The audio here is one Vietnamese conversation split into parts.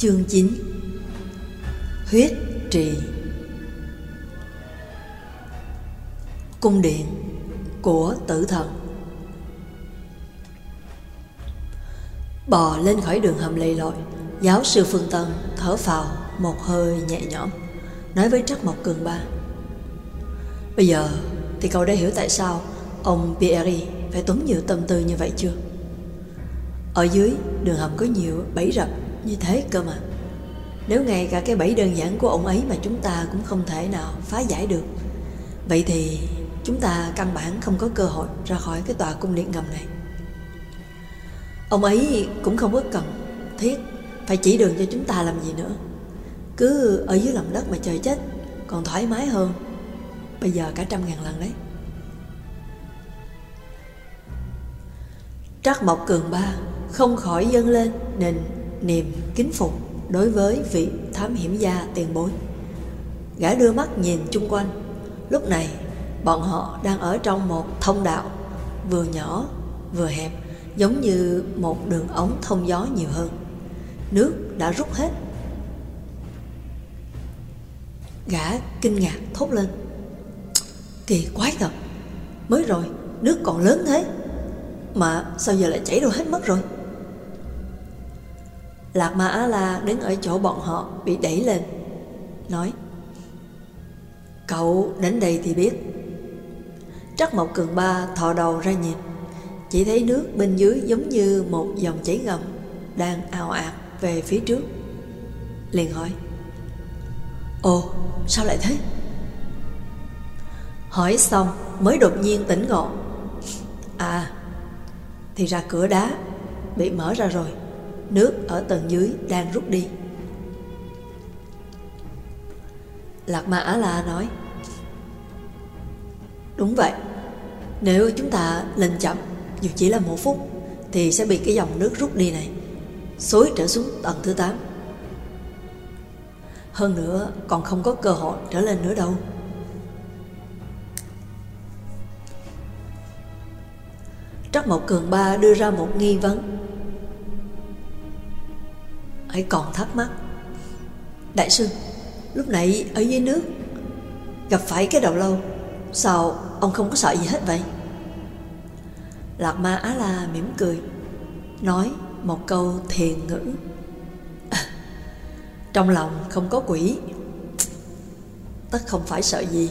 Chương 9 Huyết trì. Cung điện của tử thần. Bò lên khỏi đường hầm lầy lội, Giáo sư Phương Tân thở phào một hơi nhẹ nhõm, Nói với Trắc Mộc Cường Ba. Bây giờ thì cậu đã hiểu tại sao Ông Pierre phải tốn nhiều tâm tư như vậy chưa? Ở dưới đường hầm có nhiều bẫy rập như thế cơ mà. Nếu ngay cả cái bẫy đơn giản của ông ấy mà chúng ta cũng không thể nào phá giải được, Vậy thì chúng ta căn bản không có cơ hội ra khỏi cái tòa cung điện ngầm này. Ông ấy cũng không có cần thiết phải chỉ đường cho chúng ta làm gì nữa. Cứ ở dưới lòng đất mà chờ chết, Còn thoải mái hơn. Bây giờ cả trăm ngàn lần đấy. Trắc Mộc Cường Ba không khỏi dâng lên nền niềm kính phục đối với vị thám hiểm gia tiền bối. Gã đưa mắt nhìn chung quanh. Lúc này, bọn họ đang ở trong một thông đạo vừa nhỏ vừa hẹp giống như một đường ống thông gió nhiều hơn. Nước đã rút hết. Gã kinh ngạc thốt lên. Kỳ quái thật, mới rồi nước còn lớn thế. Mà sao giờ lại chảy đâu hết mất rồi? Lạc Ma Á La đứng ở chỗ bọn họ, bị đẩy lên, Nói, Cậu đến đây thì biết. Trắc Mộc Cường Ba thò đầu ra nhìn, Chỉ thấy nước bên dưới giống như một dòng chảy ngầm Đang ào ạt về phía trước, Liền hỏi, Ồ, sao lại thế? Hỏi xong mới đột nhiên tỉnh ngộ À Thì ra cửa đá Bị mở ra rồi. Nước ở tầng dưới đang rút đi. Lạc Ma Á La nói, Đúng vậy. Nếu chúng ta lên chậm, Dù chỉ là một phút, Thì sẽ bị cái dòng nước rút đi này Xối trở xuống tầng thứ 8 Hơn nữa, còn không có cơ hội trở lên nữa đâu. Trắc Mộc Cường Ba đưa ra một nghi vấn ấy còn thắc mắc. Đại sư, Lúc nãy ở dưới nước Gặp phải cái đầu lâu, Sao ông không có sợ gì hết vậy? Lạc ma Á La mỉm cười, Nói một câu thiền ngữ. Trong lòng không có quỷ, Tất không phải sợ gì.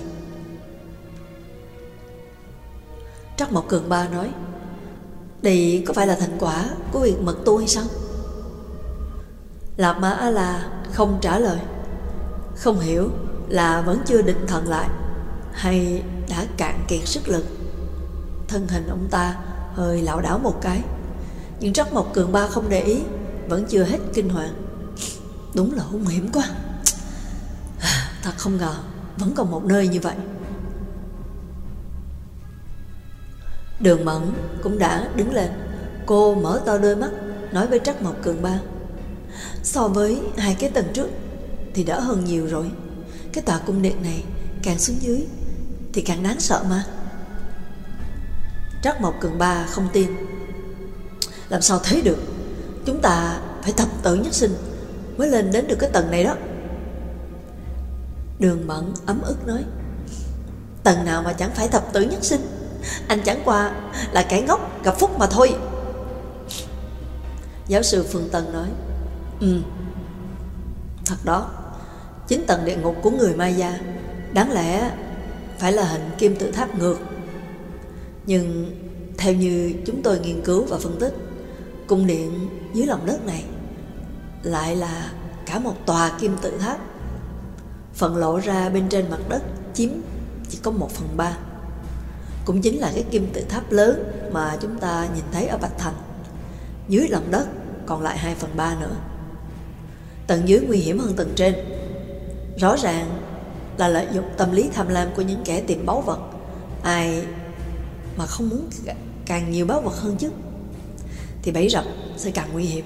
Trắc Mộc Cường Ba nói, Đây có phải là thành quả của việc mật tu hay sao? Lạc Mã A-la không trả lời. Không hiểu là vẫn chưa định thần lại Hay đã cạn kiệt sức lực. Thân hình ông ta hơi lảo đảo một cái, Nhưng Trắc Mộc Cường Ba không để ý, Vẫn chưa hết kinh hoàng. Đúng là hung hiểm quá. Thật không ngờ Vẫn còn một nơi như vậy. Đường Mẫn cũng đã đứng lên. Cô mở to đôi mắt, Nói với Trắc Mộc Cường Ba. So với hai cái tầng trước Thì đỡ hơn nhiều rồi. Cái tòa cung điện này càng xuống dưới Thì càng đáng sợ mà. Trác Mộc Cường Ba không tin. Làm sao thấy được? Chúng ta phải thập tử nhất sinh Mới lên đến được cái tầng này đó. Đường Mẫn ấm ức nói, Tầng nào mà chẳng phải thập tử nhất sinh? Anh chẳng qua là kẻ ngốc, gặp phúc mà thôi. Giáo sư Phương Tân nói Ừ. Thật đó, Chính tầng địa ngục của người Maya Đáng lẽ phải là hình kim tự tháp ngược. Nhưng theo như chúng tôi nghiên cứu và phân tích, Cung điện dưới lòng đất này Lại là cả một tòa kim tự tháp. Phần lộ ra bên trên mặt đất chiếm chỉ có một phần ba. Cũng chính là cái kim tự tháp lớn mà chúng ta nhìn thấy ở Bạch Thành. Dưới lòng đất còn lại 2 phần 3 nữa. Tầng dưới nguy hiểm hơn tầng trên. Rõ ràng là lợi dụng tâm lý tham lam của những kẻ tìm báu vật, Ai mà không muốn càng nhiều báu vật hơn chứ, Thì bẫy rập sẽ càng nguy hiểm.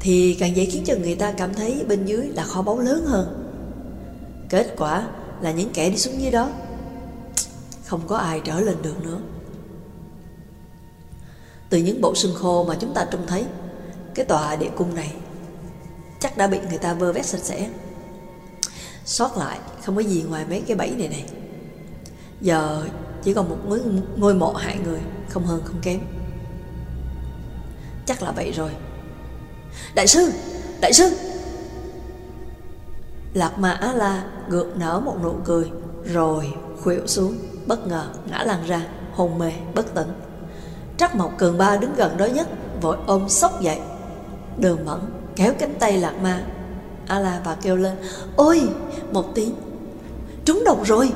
Thì càng dễ khiến cho người ta cảm thấy bên dưới là kho báu lớn hơn. Kết quả là những kẻ đi xuống dưới đó Không có ai trở lên được nữa. Từ những bộ xương khô mà chúng ta trông thấy, Cái tòa địa cung này chắc đã bị người ta vơ vét sạch sẽ. Sót lại không có gì ngoài mấy cái bẫy này này. Giờ chỉ còn một ngôi, ngôi mộ hại người, không hơn không kém. Chắc là vậy rồi. Đại sư! Đại sư! Lạc Ma Á La gượng nở một nụ cười Rồi khuỵu xuống Bất ngờ ngã lăn ra Hôn mê bất tỉnh Trắc Mộc Cường Ba đứng gần đó nhất Vội ôm sốc dậy Đường mẫn kéo cánh tay Lạc Ma A La và kêu lên Ôi một tiếng Trúng độc rồi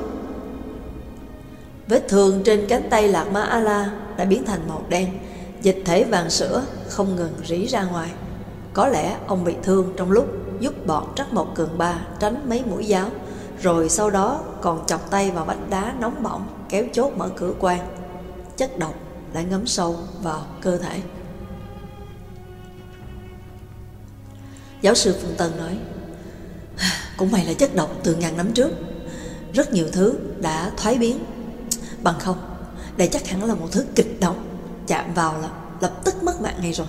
Vết thương trên cánh tay Lạc Ma A La Đã biến thành màu đen Dịch thể vàng sữa không ngừng rỉ ra ngoài Có lẽ ông bị thương trong lúc giúp bọn Trắc một Cường Ba tránh mấy mũi giáo, rồi sau đó còn chọc tay vào vách đá nóng bỏng kéo chốt mở cửa quan. Chất độc đã ngấm sâu vào cơ thể. Giáo sư Phương Tân nói, cũng may là chất độc từ ngàn năm trước. Rất nhiều thứ đã thoái biến. Bằng không, đây chắc hẳn là một thứ kịch độc. Chạm vào là lập tức mất mạng ngay rồi.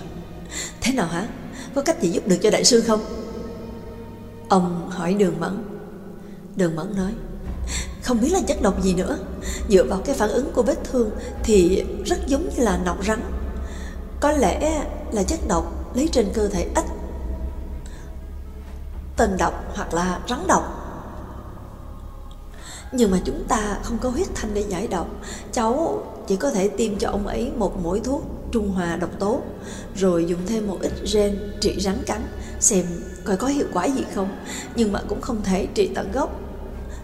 Thế nào hả? Có cách gì giúp được cho đại sư không? Ông hỏi đường mẫn Đường mẫn nói Không biết là chất độc gì nữa Dựa vào cái phản ứng của vết thương Thì rất giống như là nọc rắn Có lẽ là chất độc lấy trên cơ thể ếch Tên độc hoặc là rắn độc. Nhưng mà chúng ta không có huyết thanh để giải độc. Cháu chỉ có thể tiêm cho ông ấy một mũi thuốc trung hòa độc tố, Rồi dùng thêm một ít gen trị rắn cắn, Xem coi có hiệu quả gì không. Nhưng mà cũng không thể trị tận gốc.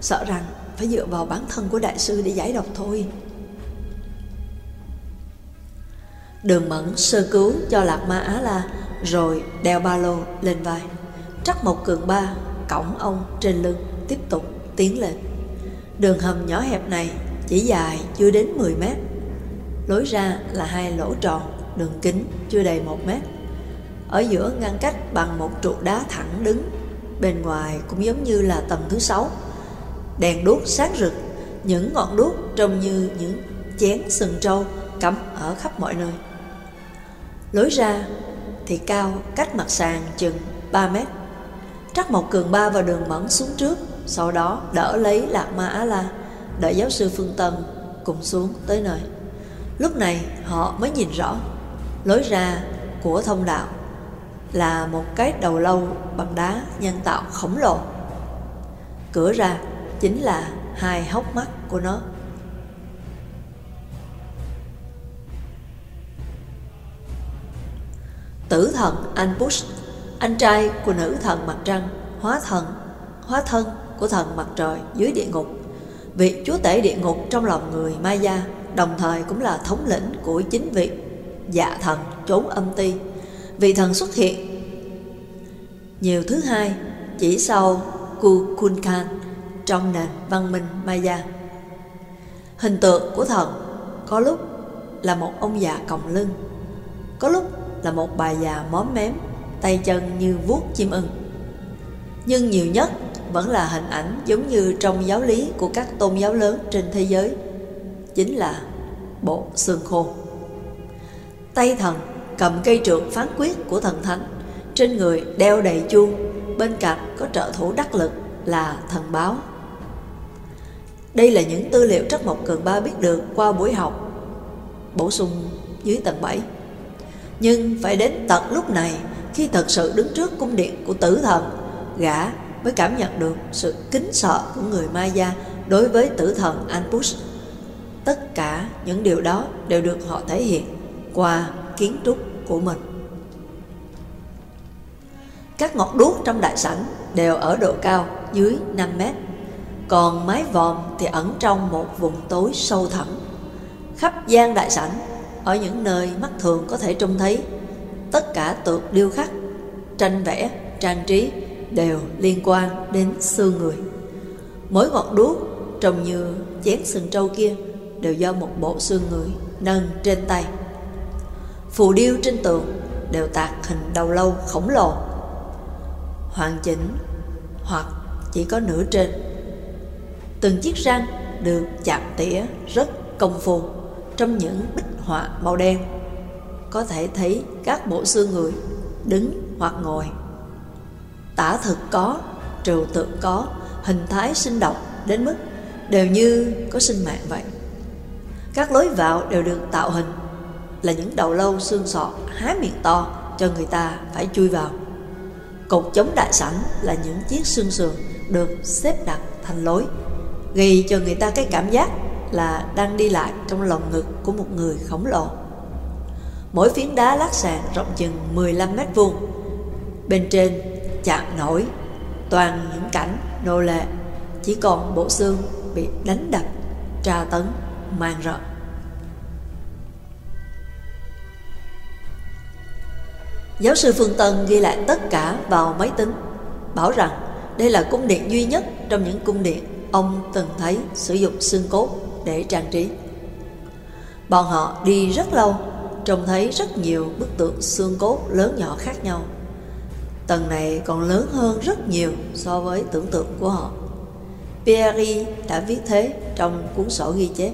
Sợ rằng phải dựa vào bản thân của đại sư để giải độc thôi. Đường mẫn sơ cứu cho lạc ma á la, rồi đeo ba lô lên vai trắc một cường ba cổng ông trên lưng, tiếp tục tiến lên. Đường hầm nhỏ hẹp này chỉ dài chưa đến 10 mét. Lối ra là hai lỗ tròn, đường kính chưa đầy một mét. Ở giữa ngăn cách bằng một trụ đá thẳng đứng, Bên ngoài cũng giống như là tầng thứ sáu. Đèn đuốc sáng rực, Những ngọn đuốc trông như những chén sừng trâu cắm ở khắp mọi nơi. Lối ra thì cao cách mặt sàn chừng 3 mét. Trắc một cường ba và đường mẫn xuống trước Sau đó đỡ lấy lạc ma á la Đợi giáo sư Phương Tân cùng xuống tới nơi Lúc này họ mới nhìn rõ Lối ra của thông đạo là một cái đầu lâu bằng đá nhân tạo khổng lồ. Cửa ra chính là hai hốc mắt của nó. Tử thần Anpus, anh trai của nữ thần mặt trăng, hóa thần, hóa thân của thần mặt trời dưới địa ngục. Vị chúa tể địa ngục trong lòng người Maya đồng thời cũng là thống lĩnh của chính vị dạ thần trốn âm ti vị thần xuất hiện nhiều thứ hai chỉ sau Kukulkan trong nền văn minh Maya. Hình tượng của thần có lúc là một ông già còng lưng, có lúc là một bà già móm mém, tay chân như vuốt chim ưng. Nhưng nhiều nhất vẫn là hình ảnh giống như trong giáo lý của các tôn giáo lớn trên thế giới, chính là bộ xương khô. Tay thần cầm cây trượng phán quyết của thần thánh trên người đeo đầy chuông Bên cạnh có trợ thủ đắc lực là thần báo Đây là những tư liệu Trắc Mộc Cường Ba biết được qua buổi học Bổ sung dưới tầng 7 Nhưng phải đến tận lúc này khi thật sự đứng trước cung điện của tử thần, Gã mới cảm nhận được sự kính sợ của người Maya đối với tử thần Anpush. Tất cả những điều đó đều được họ thể hiện qua kiến trúc của mình. Các ngọn đuốc trong đại sảnh đều ở độ cao dưới 5 mét, Còn mái vòm thì ẩn trong một vùng tối sâu thẳm Khắp gian đại sảnh, Ở những nơi mắt thường có thể trông thấy Tất cả tượng điêu khắc, tranh vẽ, trang trí Đều liên quan đến xương người Mỗi ngọn đuốc trông như chén sừng trâu kia Đều do một bộ xương người nâng trên tay Phù điêu trên tượng đều tạc hình đầu lâu khổng lồ hoàn chỉnh hoặc chỉ có nửa trên. Từng chiếc răng được chạm tỉa rất công phu trong những bích họa màu đen. Có thể thấy các bộ xương người đứng hoặc ngồi. tả thực có, trừu tượng có, hình thái sinh động đến mức đều như có sinh mạng vậy. Các lối vào đều được tạo hình là những đầu lâu xương sọ há miệng to cho người ta phải chui vào. Cột chống đại sảnh là những chiếc xương sườn được xếp đặt thành lối, gây cho người ta cái cảm giác là đang đi lại trong lòng ngực của một người khổng lồ. Mỗi phiến đá lát sàn rộng chừng 15 mét vuông. Bên trên chạm nổi toàn những cảnh nô lệ, chỉ còn bộ xương bị đánh đập, tra tấn, mang rợ. Giáo sư Phương Tân ghi lại tất cả vào máy tính, bảo rằng đây là cung điện duy nhất trong những cung điện ông từng thấy sử dụng xương cốt để trang trí. Bọn họ đi rất lâu, trông thấy rất nhiều bức tượng xương cốt lớn nhỏ khác nhau. Tầng này còn lớn hơn rất nhiều so với tưởng tượng của họ. Pierre đã viết thế trong cuốn sổ ghi chép.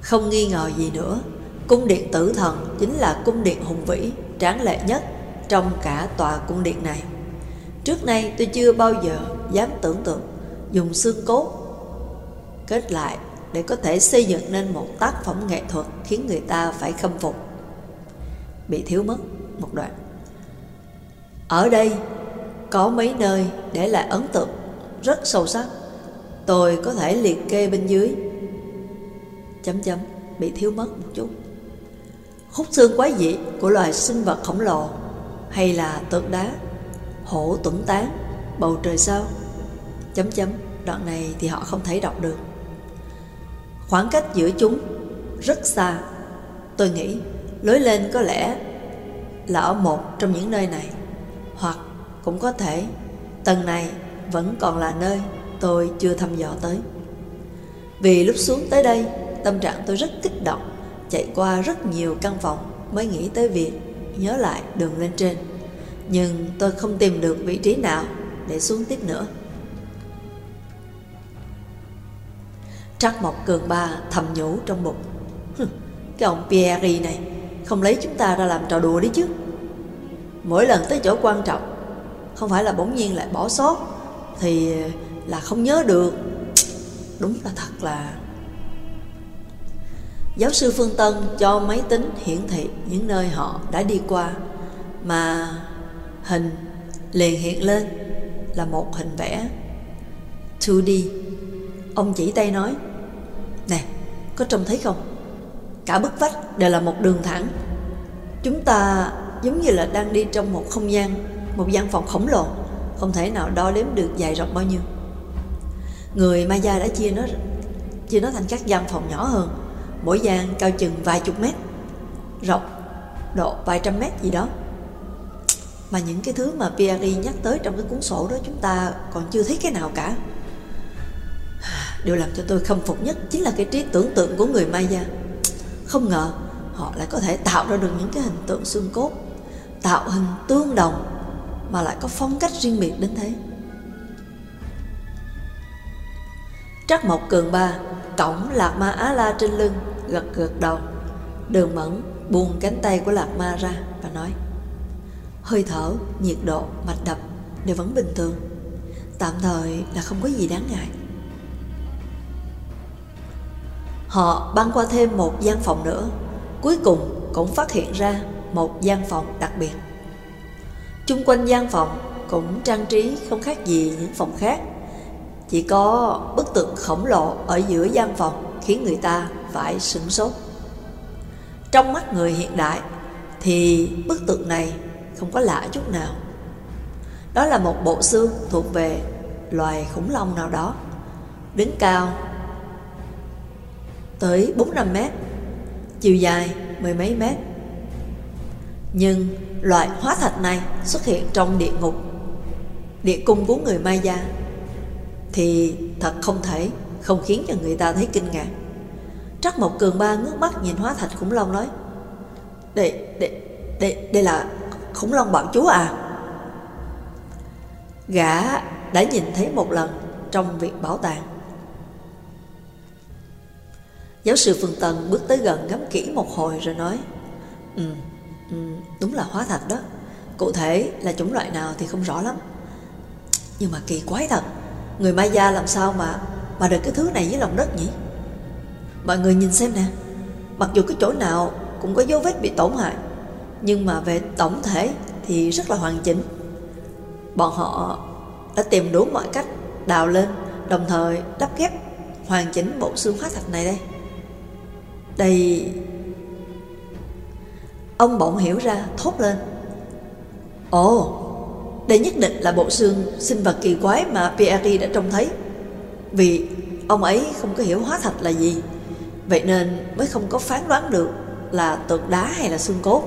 Không nghi ngờ gì nữa, cung điện tử thần chính là cung điện hùng vĩ, tráng lệ nhất trong cả tòa cung điện này. Trước nay tôi chưa bao giờ dám tưởng tượng dùng xương cốt kết lại để có thể xây dựng nên một tác phẩm nghệ thuật khiến người ta phải khâm phục. Bị thiếu mất một đoạn. Ở đây có mấy nơi để lại ấn tượng rất sâu sắc. Tôi có thể liệt kê bên dưới. Chấm chấm, bị thiếu mất một chút. Khúc xương quái dị của loài sinh vật khổng lồ hay là tượng đá, hổ tuẩn tán, bầu trời sao. Chấm chấm, đoạn này thì họ không thể đọc được. Khoảng cách giữa chúng rất xa. Tôi nghĩ lối lên có lẽ là ở một trong những nơi này, hoặc cũng có thể tầng này vẫn còn là nơi tôi chưa thăm dò tới. Vì lúc xuống tới đây, tâm trạng tôi rất kích động, chạy qua rất nhiều căn phòng mới nghĩ tới việc nhớ lại đường lên trên. Nhưng tôi không tìm được vị trí nào để xuống tiếp nữa. Trắc Mộc Cường Ba thầm nhủ trong bụng. Cái ông Pierre này không lấy chúng ta ra làm trò đùa đấy chứ. Mỗi lần tới chỗ quan trọng, không phải là bỗng nhiên lại bỏ sót, thì là không nhớ được. Đúng là thật là... Giáo sư Phương Tân cho máy tính hiển thị những nơi họ đã đi qua, mà hình liền hiện lên là một hình vẽ 2D. Ông chỉ tay nói, có trông thấy không? Cả bức vách đều là một đường thẳng. Chúng ta giống như là đang đi trong một không gian, một gian phòng khổng lồ, không thể nào đo đếm được dài rộng bao nhiêu. Người Maya đã chia nó chia nó thành các gian phòng nhỏ hơn, mỗi gian cao chừng vài chục mét, rộng độ vài trăm mét gì đó. Mà những cái thứ mà Pierre nhắc tới trong cái cuốn sổ đó chúng ta còn chưa thấy cái nào cả. Điều làm cho tôi khâm phục nhất chính là cái trí tưởng tượng của người Maya. Không ngờ họ lại có thể tạo ra được những cái hình tượng xương cốt, tạo hình tương đồng mà lại có phong cách riêng biệt đến thế. Trắc Mộc Cường Ba cổng Lạc Ma Á La trên lưng, gật gật đầu. Đường Mẫn buông cánh tay của Lạc Ma ra và nói Hơi thở, nhiệt độ, mạch đập đều vẫn bình thường Tạm thời là không có gì đáng ngại Họ băng qua thêm một gian phòng nữa. Cuối cùng cũng phát hiện ra một gian phòng đặc biệt. Chung quanh gian phòng cũng trang trí không khác gì những phòng khác. Chỉ có bức tượng khổng lồ ở giữa gian phòng khiến người ta phải sửng sốt. Trong mắt người hiện đại thì bức tượng này không có lạ chút nào. Đó là một bộ xương thuộc về loài khủng long nào đó, Đứng cao tới 4-5 mét, chiều dài mười mấy mét. Nhưng loại hóa thạch này xuất hiện trong địa ngục, địa cung của người Maya, thì thật không thể không khiến cho người ta thấy kinh ngạc. Trắc một cường ba ngước mắt nhìn hóa thạch khủng long nói, đây, đây, đây, đây là khủng long bảo chúa à? Gã đã nhìn thấy một lần trong việc bảo tàng Giáo sư Phương Tân bước tới gần ngắm kỹ một hồi rồi nói Ừ, ừ đúng là hóa thạch đó. Cụ thể là chủng loại nào thì không rõ lắm. Nhưng mà kỳ quái thật Người Maya làm sao mà Mà được cái thứ này dưới lòng đất nhỉ? Mọi người nhìn xem nè. Mặc dù cái chỗ nào cũng có dấu vết bị tổn hại Nhưng mà về tổng thể Thì rất là hoàn chỉnh. Bọn họ đã tìm đủ mọi cách Đào lên Đồng thời đắp ghép hoàn chỉnh bộ xương hóa thạch này đây. Đây, Ông bỗng hiểu ra, thốt lên. Ồ, Đây nhất định là bộ xương sinh vật kỳ quái mà Pierre đã trông thấy. Vì ông ấy không có hiểu hóa thạch là gì, Vậy nên mới không có phán đoán được là tượng đá hay là xương cốt.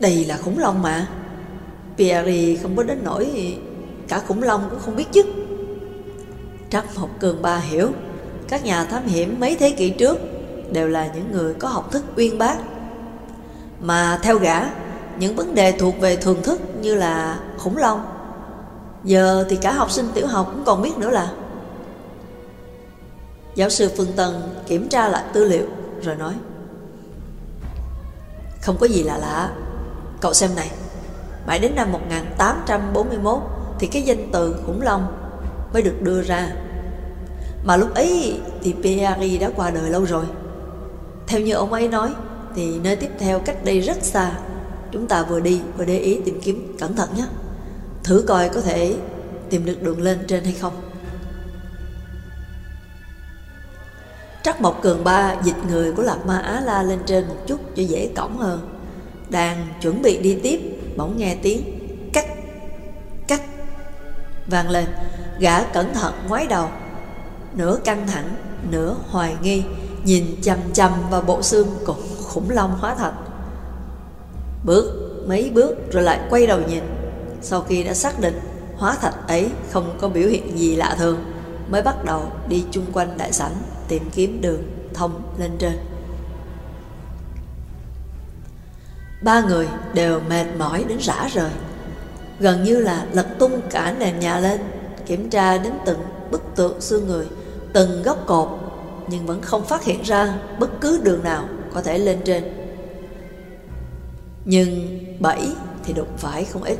Đây là khủng long mà. Pierre không có đến nỗi cả khủng long cũng không biết chứ. Trắc Mộc Cường Ba hiểu, Các nhà thám hiểm mấy thế kỷ trước Đều là những người có học thức uyên bác. Mà theo gã, Những vấn đề thuộc về thường thức như là khủng long, Giờ thì cả học sinh tiểu học cũng còn biết nữa là. Giáo sư Phương Tân kiểm tra lại tư liệu rồi nói, Không có gì lạ lạ, Cậu xem này, Mãi đến năm 1841 Thì cái danh từ khủng long mới được đưa ra. Mà lúc ấy thì Pierre đã qua đời lâu rồi. Theo như ông ấy nói, Thì nơi tiếp theo cách đây rất xa. Chúng ta vừa đi vừa để ý tìm kiếm cẩn thận nhé. Thử coi có thể tìm được đường lên trên hay không. Trắc Mộc Cường Ba dịch người của Lạc Ma Á La lên trên một chút cho dễ cổng hơn. Đang chuẩn bị đi tiếp, Bỗng nghe tiếng Cắt Cắt, Vang lên. Gã cẩn thận ngoái đầu. Nửa căng thẳng, Nửa hoài nghi, Nhìn chầm chầm vào bộ xương của khủng long hóa thạch Bước, mấy bước rồi lại quay đầu nhìn. Sau khi đã xác định, Hóa thạch ấy không có biểu hiện gì lạ thường, Mới bắt đầu đi chung quanh đại sảnh, Tìm kiếm đường thông lên trên. Ba người đều mệt mỏi đến rã rời, Gần như là lật tung cả nền nhà lên. Kiểm tra đến từng bức tượng xương người, Từng góc cột, Nhưng vẫn không phát hiện ra bất cứ đường nào có thể lên trên. Nhưng bẫy thì đụng phải không ít.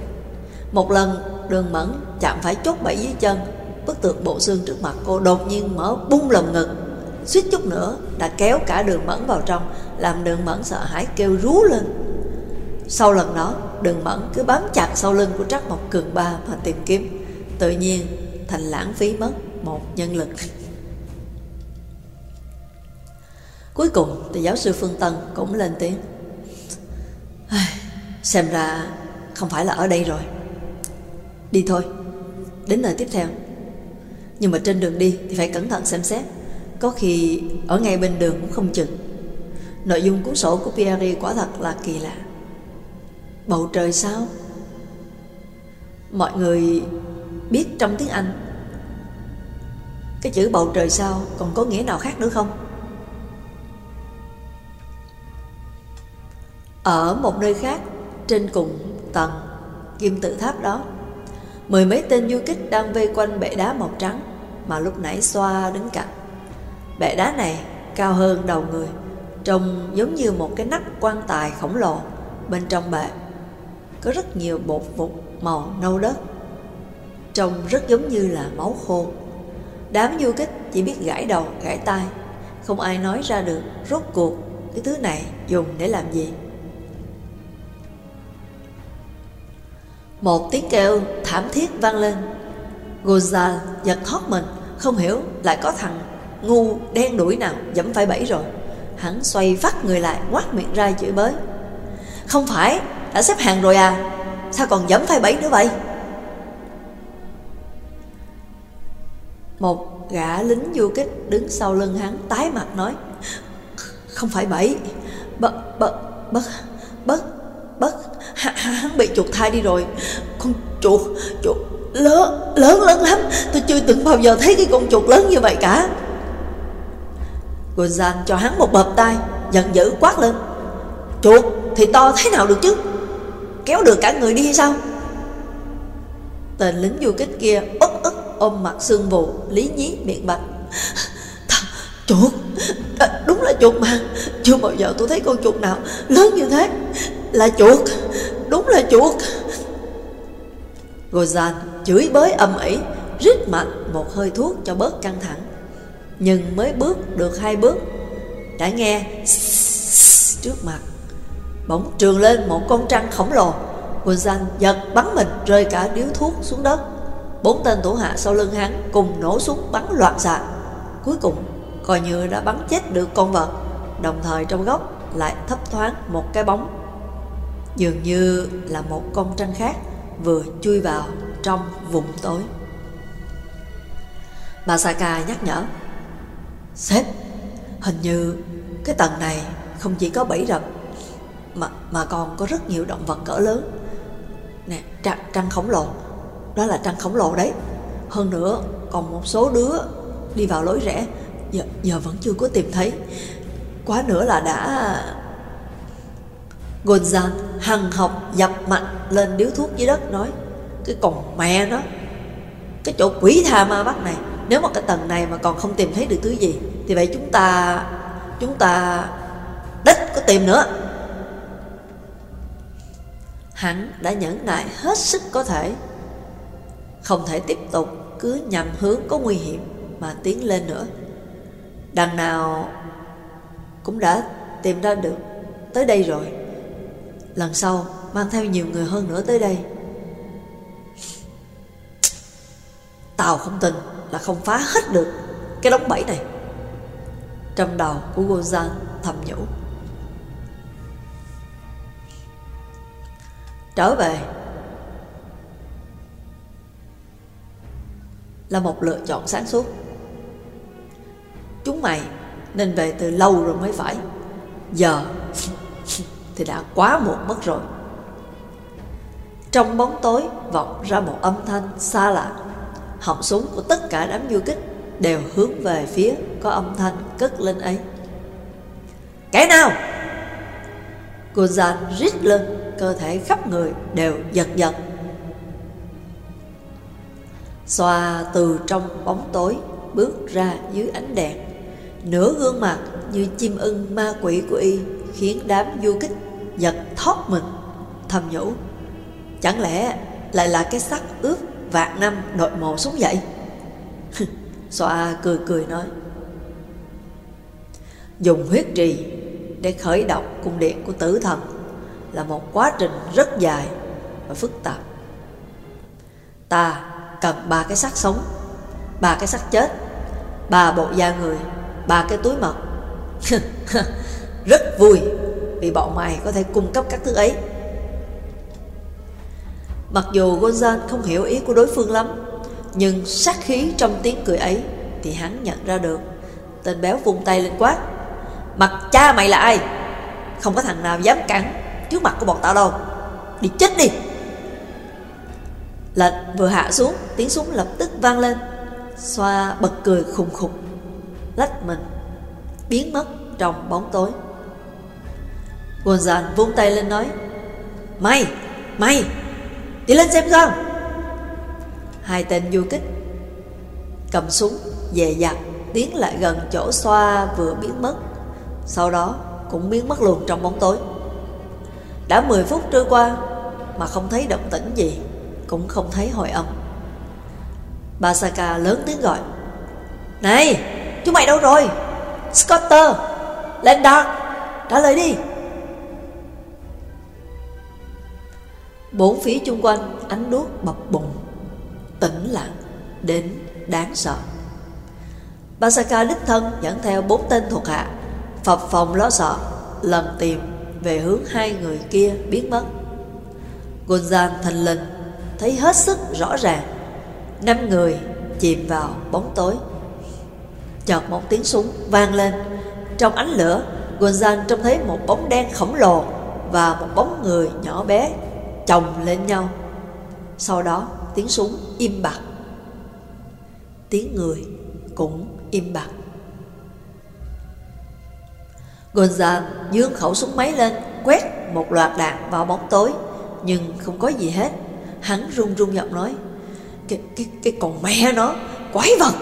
Một lần, đường mẫn chạm phải chốt bẫy dưới chân, Bức tượng bộ xương trước mặt cô đột nhiên mở bung lồng ngực. Suýt chút nữa đã kéo cả đường mẫn vào trong, Làm đường mẫn sợ hãi kêu rú lên. Sau lần đó, đường mẫn cứ bám chặt sau lưng của Trắc Mộc Cường Ba Mà tìm kiếm. Tự nhiên, thành lãng phí mất một nhân lực. Cuối cùng thì giáo sư Phương Tân cũng lên tiếng. Xem ra không phải là ở đây rồi. Đi thôi, Đến nơi tiếp theo. Nhưng mà trên đường đi thì phải cẩn thận xem xét. Có khi ở ngay bên đường cũng không chừng. Nội dung cuốn sổ của Pierre quả thật là kỳ lạ. Bầu trời sao? Mọi người biết trong tiếng Anh. Cái chữ bầu trời sao còn có nghĩa nào khác nữa không? Ở một nơi khác, Trên cùng tầng, Kim tự tháp đó, Mười mấy tên du kích đang vây quanh bệ đá màu trắng Mà lúc nãy xoa đứng cạnh. Bệ đá này cao hơn đầu người, Trông giống như một cái nắp quan tài khổng lồ Bên trong bệ. Có rất nhiều bột vụn màu nâu đất trông rất giống như là máu khô. Đám du kích chỉ biết gãi đầu, gãi tai. Không ai nói ra được rốt cuộc cái thứ này dùng để làm gì. Một tiếng kêu thảm thiết vang lên. Gozal giật thoát mình, không hiểu lại có thằng ngu đen đuổi nào dẫm phải bẫy rồi. Hắn xoay phát người lại quát miệng ra chửi bới. Không phải, đã xếp hàng rồi à? Sao còn dẫm phai bẫy nữa vậy? Một gã lính du kích đứng sau lưng hắn tái mặt nói Không phải bẫy. Bất, bất, bất, bất, bất Hắn bị chuột thai đi rồi. Con chuột, chuột lớn, lớn lớn lắm. Tôi chưa từng bao giờ thấy cái con chuột lớn như vậy cả. Gonzan cho hắn một bợp tay Giận dữ quát lên Chuột thì to thế nào được chứ? Kéo được cả người đi hay sao? Tên lính du kích kia ức ức ôm mặt sương vụ Lý nhí miệng bạch. Chuột. Đúng là chuột mà. Chưa bao giờ tôi thấy con chuột nào lớn như thế. Là chuột. Đúng là chuột. Gozan chửi bới âm ỉ Rít mạnh một hơi thuốc cho bớt căng thẳng. Nhưng mới bước được hai bước, Đã nghe trước mặt. Bỗng trường lên một con trăng khổng lồ. Gozan giật bắn mình, rơi cả điếu thuốc xuống đất. Bốn tên thủ hạ sau lưng hắn cùng nổ súng bắn loạn xạ. Cuối cùng coi như đã bắn chết được con vật Đồng thời trong góc lại thấp thoáng một cái bóng. Dường như là một con trăng khác vừa chui vào trong vùng tối. Bà Saka nhắc nhở Sếp, hình như cái tầng này không chỉ có bẫy rập mà, mà còn có rất nhiều động vật cỡ lớn. Nè, trăng, trăng khổng lồ. Đó là trăng khổng lồ đấy. Hơn nữa còn một số đứa đi vào lối rẽ. Giờ, giờ vẫn chưa có tìm thấy. Quá nữa là đã Gonzan hằng học dập mạnh lên điếu thuốc dưới đất nói Cái còn mẹ nó Cái chỗ quỷ tha ma bắt này Nếu mà cái tầng này mà còn không tìm thấy được thứ gì Thì vậy chúng ta Chúng ta Đích có tìm nữa. Hắn đã nhẫn nại hết sức có thể. Không thể tiếp tục, cứ nhằm hướng có nguy hiểm mà tiến lên nữa. Đằng nào cũng đã tìm ra được tới đây rồi, Lần sau mang theo nhiều người hơn nữa tới đây. Tao không tin là không phá hết được cái đống bẫy này. Trong đầu của Gozan thầm nhủ. Trở về. Là một lựa chọn sáng suốt. Chúng mày nên về từ lâu rồi mới phải. Giờ thì đã quá muộn mất rồi. Trong bóng tối vọng ra một âm thanh xa lạ. Họng súng của tất cả đám du kích Đều hướng về phía có âm thanh cất lên ấy. Kẻ nào? Cô già rít lên, Cơ thể khắp người đều giật giật. Xoa từ trong bóng tối, Bước ra dưới ánh đèn. Nửa gương mặt như chim ưng ma quỷ của y Khiến đám du kích giật thót mình. Thầm nhủ, Chẳng lẽ lại là cái sắc ướp vạn năm nội mồ xuống vậy? Xoa cười cười nói, Dùng huyết trì để khởi động cung điện của tử thần Là một quá trình rất dài và phức tạp. Ta cần ba cái xác sống, ba cái xác chết, ba bộ da người, ba cái túi mật. Rất vui vì bọn mày có thể cung cấp các thứ ấy. Mặc dù Gonzan không hiểu ý của đối phương lắm, nhưng sát khí trong tiếng cười ấy thì hắn nhận ra được. Tên béo vung tay lên quát, mặt cha mày là ai? Không có thằng nào dám cản trước mặt của bọn tao đâu. Đi chết đi! Lệnh vừa hạ xuống, Tiếng súng lập tức vang lên. Xoa bật cười khùng khục. Lách mình. Biến mất trong bóng tối. Gonzan vung tay lên nói, Mày Mày, Đi lên xem con Hai tên du kích Cầm súng Dè dặt Tiến lại gần chỗ xoa vừa biến mất. Sau đó cũng biến mất luôn trong bóng tối. Đã 10 phút trôi qua Mà không thấy động tĩnh gì cũng không thấy hồi âm Basaka lớn tiếng gọi, Này, chúng mày đâu rồi? Scotter Landard Trả lời đi. Bốn phía chung quanh, ánh đuốc bập bùng, Tĩnh lặng Đến đáng sợ. Basaka đích thân dẫn theo bốn tên thuộc hạ, Phập phòng lo sợ Lần tìm về hướng hai người kia biến mất. Gonzan thành linh thấy hết sức rõ ràng. Năm người chìm vào bóng tối. Chợt một tiếng súng vang lên. Trong ánh lửa, Gonzan trông thấy một bóng đen khổng lồ Và một bóng người nhỏ bé chồng lên nhau. Sau đó, tiếng súng im bặt. Tiếng người cũng im bặt. Gonzan dương khẩu súng máy lên, Quét một loạt đạn vào bóng tối, Nhưng không có gì hết. Hắn run run giọng nói Cái, cái, cái con mẹ nó Quái vật.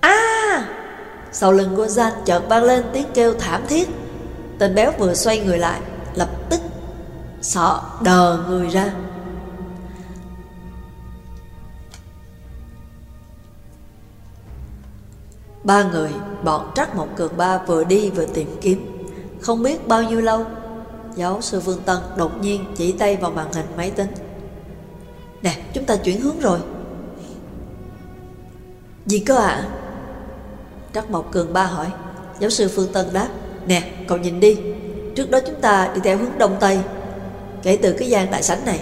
À Sau lưng của Gian chợt vang lên tiếng kêu thảm thiết. Tên béo vừa xoay người lại Lập tức sợ đờ người ra. Ba người, bọn Trắc một Cường Ba vừa đi vừa tìm kiếm. Không biết bao nhiêu lâu Giáo sư Vương Tân đột nhiên chỉ tay vào màn hình máy tính. Nè, chúng ta chuyển hướng rồi. Gì cơ ạ? À? Trắc Mộc Cường Ba hỏi. Giáo sư Phương Tân đáp. Nè, cậu nhìn đi. Trước đó chúng ta đi theo hướng Đông Tây. Kể từ cái gian đại sảnh này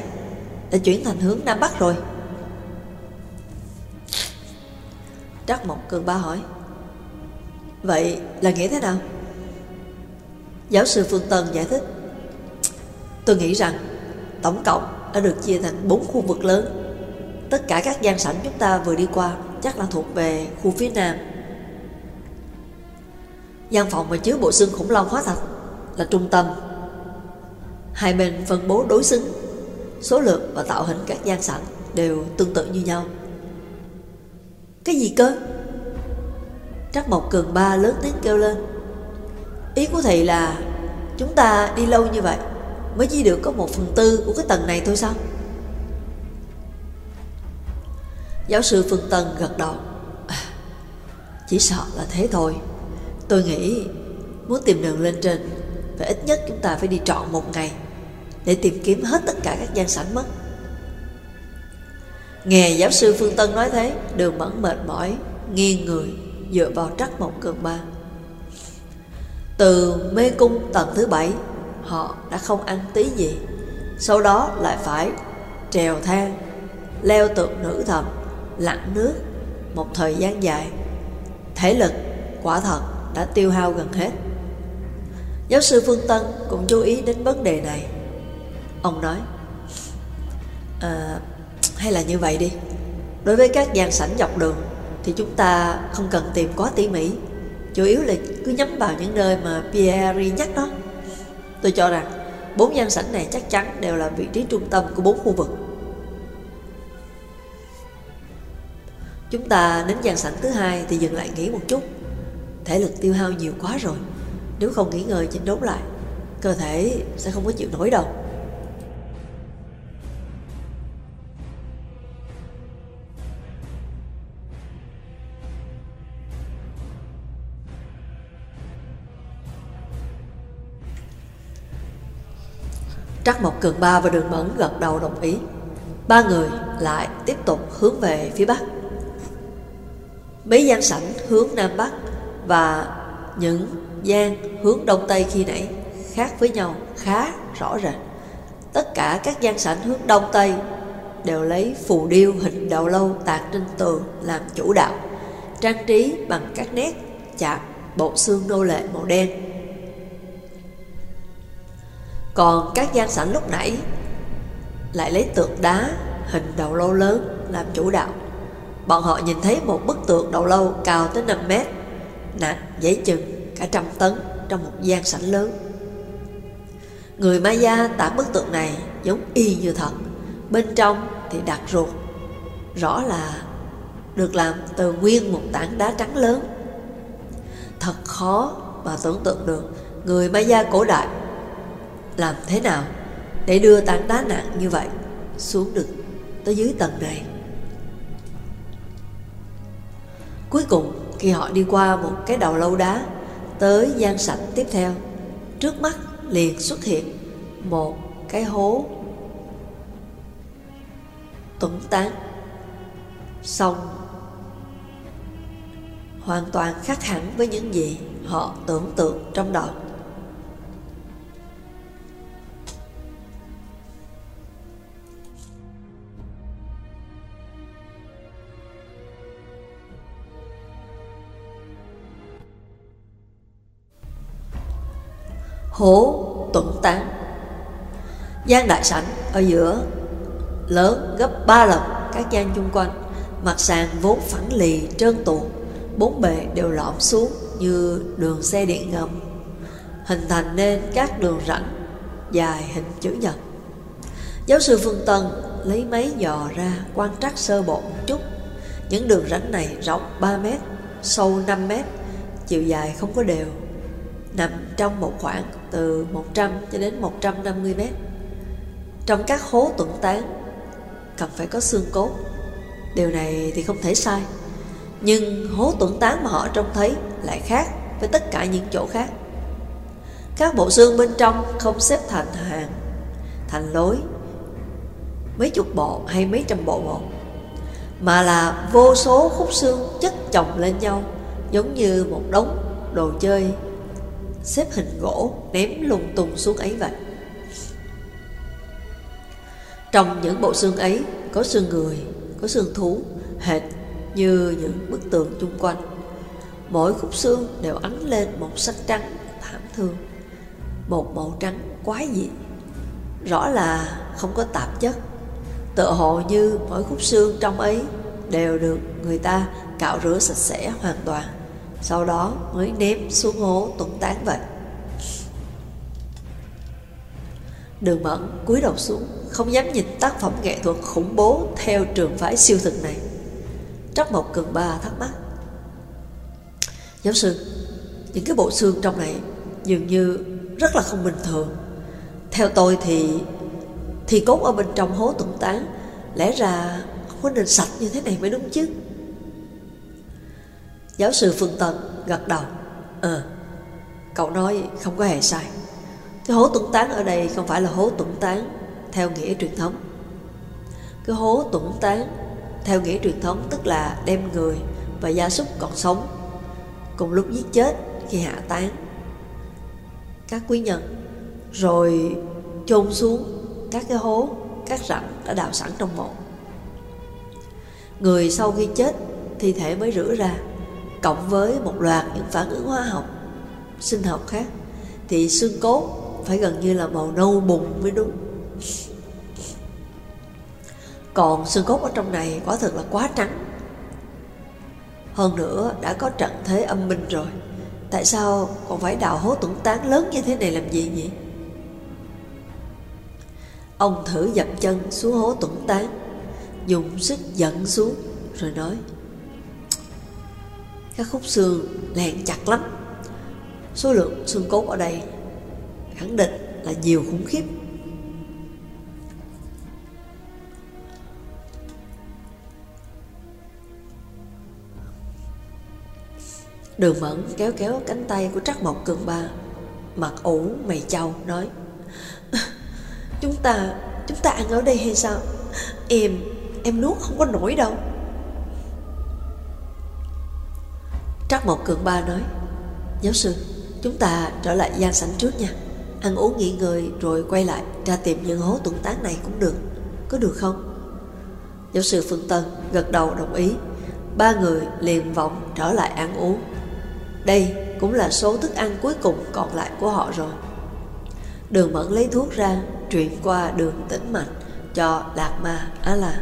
Đã chuyển thành hướng Nam Bắc rồi. Trắc Mộc Cường Ba hỏi. Vậy là nghĩa thế nào? Giáo sư Phương Tân giải thích. Tôi nghĩ rằng, tổng cộng đã được chia thành bốn khu vực lớn. Tất cả các gian sảnh chúng ta vừa đi qua chắc là thuộc về khu phía Nam. Gian phòng mà chứa bộ xương khủng long hóa thạch là trung tâm. Hai bên phân bố đối xứng, số lượng và tạo hình các gian sảnh đều tương tự như nhau. Cái gì cơ? Trắc mộc cường ba lớn tiếng kêu lên. Ý của thầy là, chúng ta đi lâu như vậy? Mới chỉ được có một phần tư của cái tầng này thôi sao? Giáo sư phương tân gật đầu. À, chỉ sợ là thế thôi. Tôi nghĩ muốn tìm đường lên trên Phải ít nhất chúng ta phải đi trọn một ngày Để tìm kiếm hết tất cả các gian sảnh mất. Nghe giáo sư Phương Tân nói thế Đường mẫn mệt mỏi Nghiêng người dựa vào trắc mộng cường ba. Từ mê cung tầng thứ bảy Họ đã không ăn tí gì Sau đó lại phải trèo thang Leo tượng nữ thần Lặn nước Một thời gian dài Thể lực quả thật đã tiêu hao gần hết. Giáo sư Phương Tân cũng chú ý đến vấn đề này. Ông nói, à, hay là như vậy đi. Đối với các gian sảnh dọc đường thì chúng ta không cần tìm quá tỉ mỉ. Chủ yếu là cứ nhắm vào những nơi mà Pierre nhắc đó. Tôi cho rằng bốn gian sảnh này chắc chắn đều là vị trí trung tâm của bốn khu vực. Chúng ta đến gian sảnh thứ hai thì dừng lại nghỉ một chút. Thể lực tiêu hao nhiều quá rồi. Nếu không nghỉ ngơi chỉnh đốn lại, cơ thể sẽ không có chịu nổi đâu. Trắc Mộc Cường Ba và Đường Mẫn gật đầu đồng ý Ba người lại tiếp tục hướng về phía Bắc Mấy gian sảnh hướng Nam Bắc và những gian hướng đông tây khi nãy khác với nhau khá rõ rệt. Tất cả các gian sảnh hướng đông tây đều lấy phù điêu hình đầu lâu tạc trên tường làm chủ đạo, trang trí bằng các nét chạm bộ xương nô lệ màu đen. Còn các gian sảnh lúc nãy lại lấy tượng đá hình đầu lâu lớn làm chủ đạo. Bọn họ nhìn thấy một bức tượng đầu lâu cao tới 5 mét nặng giấy chừng cả trăm tấn trong một gian sảnh lớn. Người Maya tả bức tượng này giống y như thật, bên trong thì đặt ruột, rõ là được làm từ nguyên một tảng đá trắng lớn. Thật khó mà tưởng tượng được người Maya cổ đại làm thế nào để đưa tảng đá nặng như vậy xuống được tới dưới tầng này. Cuối cùng, khi họ đi qua một cái đầu lâu đá tới gian sảnh tiếp theo, trước mắt liền xuất hiện một cái hố tuấn tán xong hoàn toàn khác hẳn với những gì họ tưởng tượng trong đầu hố tuẩn tán. Gian đại sảnh ở giữa lớn gấp ba lần các gian chung quanh mặt sàn vốn phẳng lì trơn tuột bốn bề đều lõm xuống như đường xe điện ngầm hình thành nên các đường rãnh dài hình chữ nhật. Giáo sư phương tân lấy máy dò ra quan trắc sơ bộ một chút. Những đường rãnh này rộng 3 mét sâu 5 mét chiều dài không có đều, nằm trong một khoảng từ 100 cho đến 150 mét. Trong các hố tuẩn tán cần phải có xương cốt. Điều này thì không thể sai. Nhưng hố tuẩn tán mà họ trông thấy lại khác với tất cả những chỗ khác. Các bộ xương bên trong không xếp thành hàng, thành lối, mấy chục bộ hay mấy trăm bộ một, mà là vô số khúc xương chất chồng lên nhau, giống như một đống đồ chơi xếp hình gỗ ném lung tung xuống ấy vậy. Trong những bộ xương ấy có xương người, có xương thú, hệt như những bức tường chung quanh. Mỗi khúc xương đều ánh lên một sắc trắng thảm thương, một màu trắng quái dị. Rõ là không có tạp chất, tựa hồ như mỗi khúc xương trong ấy đều được người ta cạo rửa sạch sẽ hoàn toàn, sau đó mới ném xuống hố tuần tán vậy. Đường mẫn cúi đầu xuống, Không dám nhìn tác phẩm nghệ thuật khủng bố Theo trường phái siêu thực này. Trắc Mộc Cường Ba thắc mắc, Giáo sư, Những cái bộ xương trong này Dường như rất là không bình thường. Theo tôi thì Thì cốt ở bên trong hố tuần tán Lẽ ra không có nên sạch như thế này mới đúng chứ? Giáo sư Phương Tân gật đầu. Ờ Cậu nói không có hề sai. Cái hố tuẩn tán ở đây không phải là hố tuẩn tán theo nghĩa truyền thống. Cái hố tuẩn tán theo nghĩa truyền thống tức là đem người và gia súc còn sống cùng lúc giết chết khi hạ tán các quý nhân rồi chôn xuống các cái hố, các rãnh đã đào sẵn trong mộ. Người sau khi chết thi thể mới rửa ra cộng với một loạt những phản ứng hóa học, sinh học khác, thì xương cốt phải gần như là màu nâu bùng mới đúng. Còn xương cốt ở trong này quả thực là quá trắng. Hơn nữa, đã có trận thế âm minh rồi. Tại sao còn phải đào hố tủng tán lớn như thế này làm gì nhỉ? Ông thử dập chân xuống hố tủng tán, dùng sức giận xuống, rồi nói các khúc xương lẹn chặt lắm. Số lượng xương cốt ở đây khẳng định là nhiều khủng khiếp. Đường Mẫn kéo kéo cánh tay của Trắc Mộc Cường Ba Mặt ủ mày trâu nói Chúng ta, chúng ta ăn ở đây hay sao? Em, em nuốt không có nổi đâu. Trắc Mộc Cường Ba nói Giáo sư, chúng ta trở lại gian sảnh trước nha. Ăn uống nghỉ ngơi rồi quay lại ra tìm những hố tụng tán này cũng được. Có được không? Giáo sư Phương Tân gật đầu đồng ý. Ba người liền vọng trở lại ăn uống. Đây cũng là số thức ăn cuối cùng còn lại của họ rồi. Đường Mẫn lấy thuốc ra Truyền qua đường tĩnh mạch Cho Lạc Ma Á La.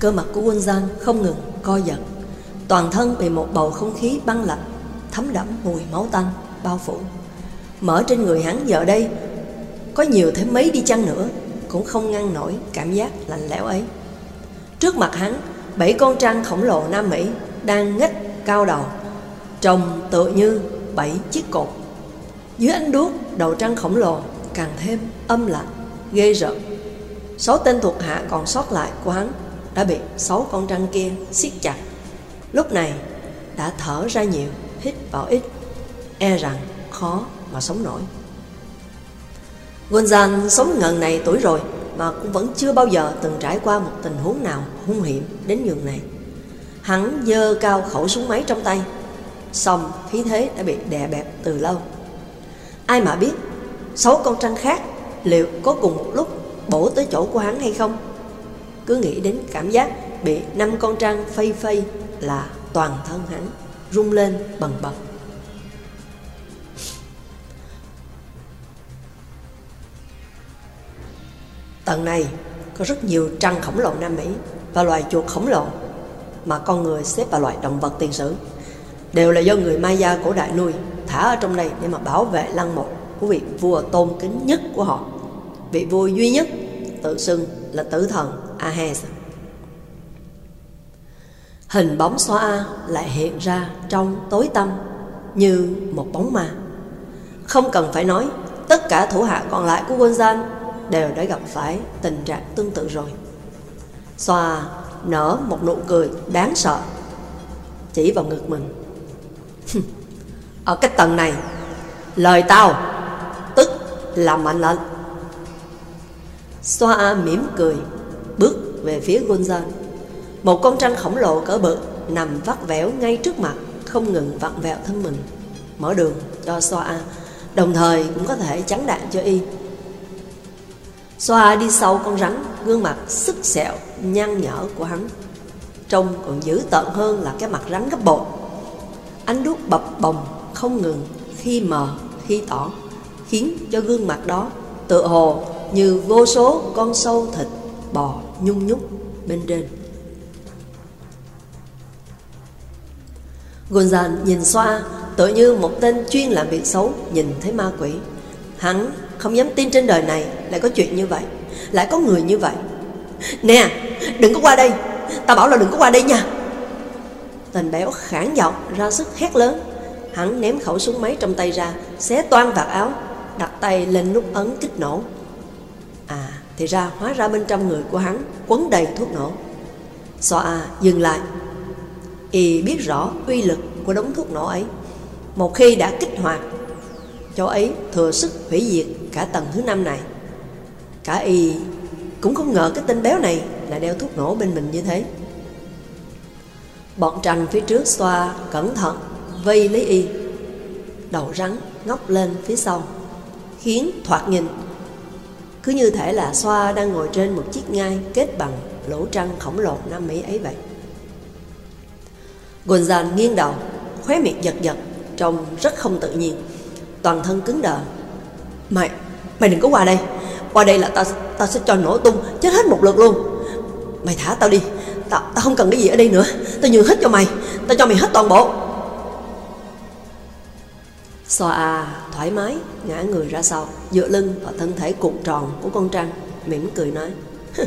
Cơ mặt của quân gian không ngừng co giật. Toàn thân bị một bầu không khí băng lạnh, Thấm đẫm mùi máu tanh, bao phủ. Mở trên người hắn giờ đây, Có nhiều thế mấy đi chăng nữa, Cũng không ngăn nổi cảm giác lạnh lẽo ấy. Trước mặt hắn, Bảy con trăng khổng lồ Nam Mỹ Đang ngách cao đầu, Trông tựa như bảy chiếc cột. Dưới ánh đuốc, Đầu trăng khổng lồ càng thêm âm lạnh, Ghê rợn. Sáu tên thuộc hạ còn sót lại của hắn Đã bị sáu con trăng kia siết chặt. Lúc này đã thở ra nhiều Hít vào ít E rằng khó mà sống nổi. Gonzan sống ngần này tuổi rồi mà cũng vẫn chưa bao giờ từng trải qua một tình huống nào hung hiểm đến nhường này. Hắn dơ cao khẩu súng máy trong tay, xong khí thế đã bị đè bẹp từ lâu. Ai mà biết, sáu con trăng khác liệu có cùng một lúc bổ tới chỗ của hắn hay không? Cứ nghĩ đến cảm giác bị năm con trăng phây phây là toàn thân hắn rung lên bần bật. Tầng này có rất nhiều trăng khổng lồ Nam Mỹ và loài chuột khổng lồ mà con người xếp vào loài động vật tiền sử. Đều là do người Maya cổ đại nuôi thả ở trong đây để mà bảo vệ lăng mộ của vị vua tôn kính nhất của họ. Vị vua duy nhất, tự xưng là tử thần Ahes hình bóng xoa A lại hiện ra trong tối tăm như một bóng ma. Không cần phải nói, tất cả thủ hạ còn lại của Quân Gian đều đã gặp phải tình trạng tương tự rồi. Xoa nở một nụ cười đáng sợ, chỉ vào ngực mình. Ở cái tầng này, lời tao, tức là mạnh lệnh. Xoa mỉm cười, bước về phía Gonzan. Một con trăng khổng lồ cỡ bự nằm vắt vẻo ngay trước mặt, không ngừng vặn vẹo thân mình, mở đường cho Soa, đồng thời cũng có thể chắn đạn cho y. Soa đi sau con rắn, gương mặt sức sẹo, nhăn nhở của hắn. Trông còn dữ tợn hơn là cái mặt rắn gấp bột. Ánh đuốc bập bồng không ngừng, khi mờ, khi tỏ, khiến cho gương mặt đó tựa hồ như vô số con sâu thịt bò nhung nhúc bên trên. Gonzan nhìn xoa tự như một tên chuyên làm việc xấu nhìn thấy ma quỷ. Hắn không dám tin trên đời này lại có chuyện như vậy, lại có người như vậy. Nè, đừng có qua đây, ta bảo là đừng có qua đây nha. Tên béo khản giọng ra sức hét lớn. Hắn ném khẩu súng máy trong tay ra, xé toan vạt áo, đặt tay lên nút ấn kích nổ. À, thì ra hóa ra bên trong người của hắn quấn đầy thuốc nổ. Xoa dừng lại, Y biết rõ uy lực của đống thuốc nổ ấy. Một khi đã kích hoạt, Chỗ ấy thừa sức hủy diệt cả tầng thứ năm này. Cả Y cũng không ngờ cái tên béo này lại đeo thuốc nổ bên mình như thế. Bọn trành phía trước xoa cẩn thận, vây lấy Y, Đầu rắn ngóc lên phía sau, Khiến thoạt nhìn Cứ như thể là xoa đang ngồi trên một chiếc ngai kết bằng lỗ trăng khổng lồ Nam Mỹ ấy vậy. Gonzan nghiêng đầu, khóe miệng giật giật, trông rất không tự nhiên. Toàn thân cứng đờ. Mày, mày đừng có qua đây. Qua đây là tao tao sẽ cho nổ tung, chết hết một lượt luôn. Mày thả tao đi, tao, tao không cần cái gì ở đây nữa. Tao nhường hết cho mày, tao cho mày hết toàn bộ. Xoa à, thoải mái, ngã người ra sau, dựa lưng vào thân thể cuộn tròn của con trăng, mỉm cười nói.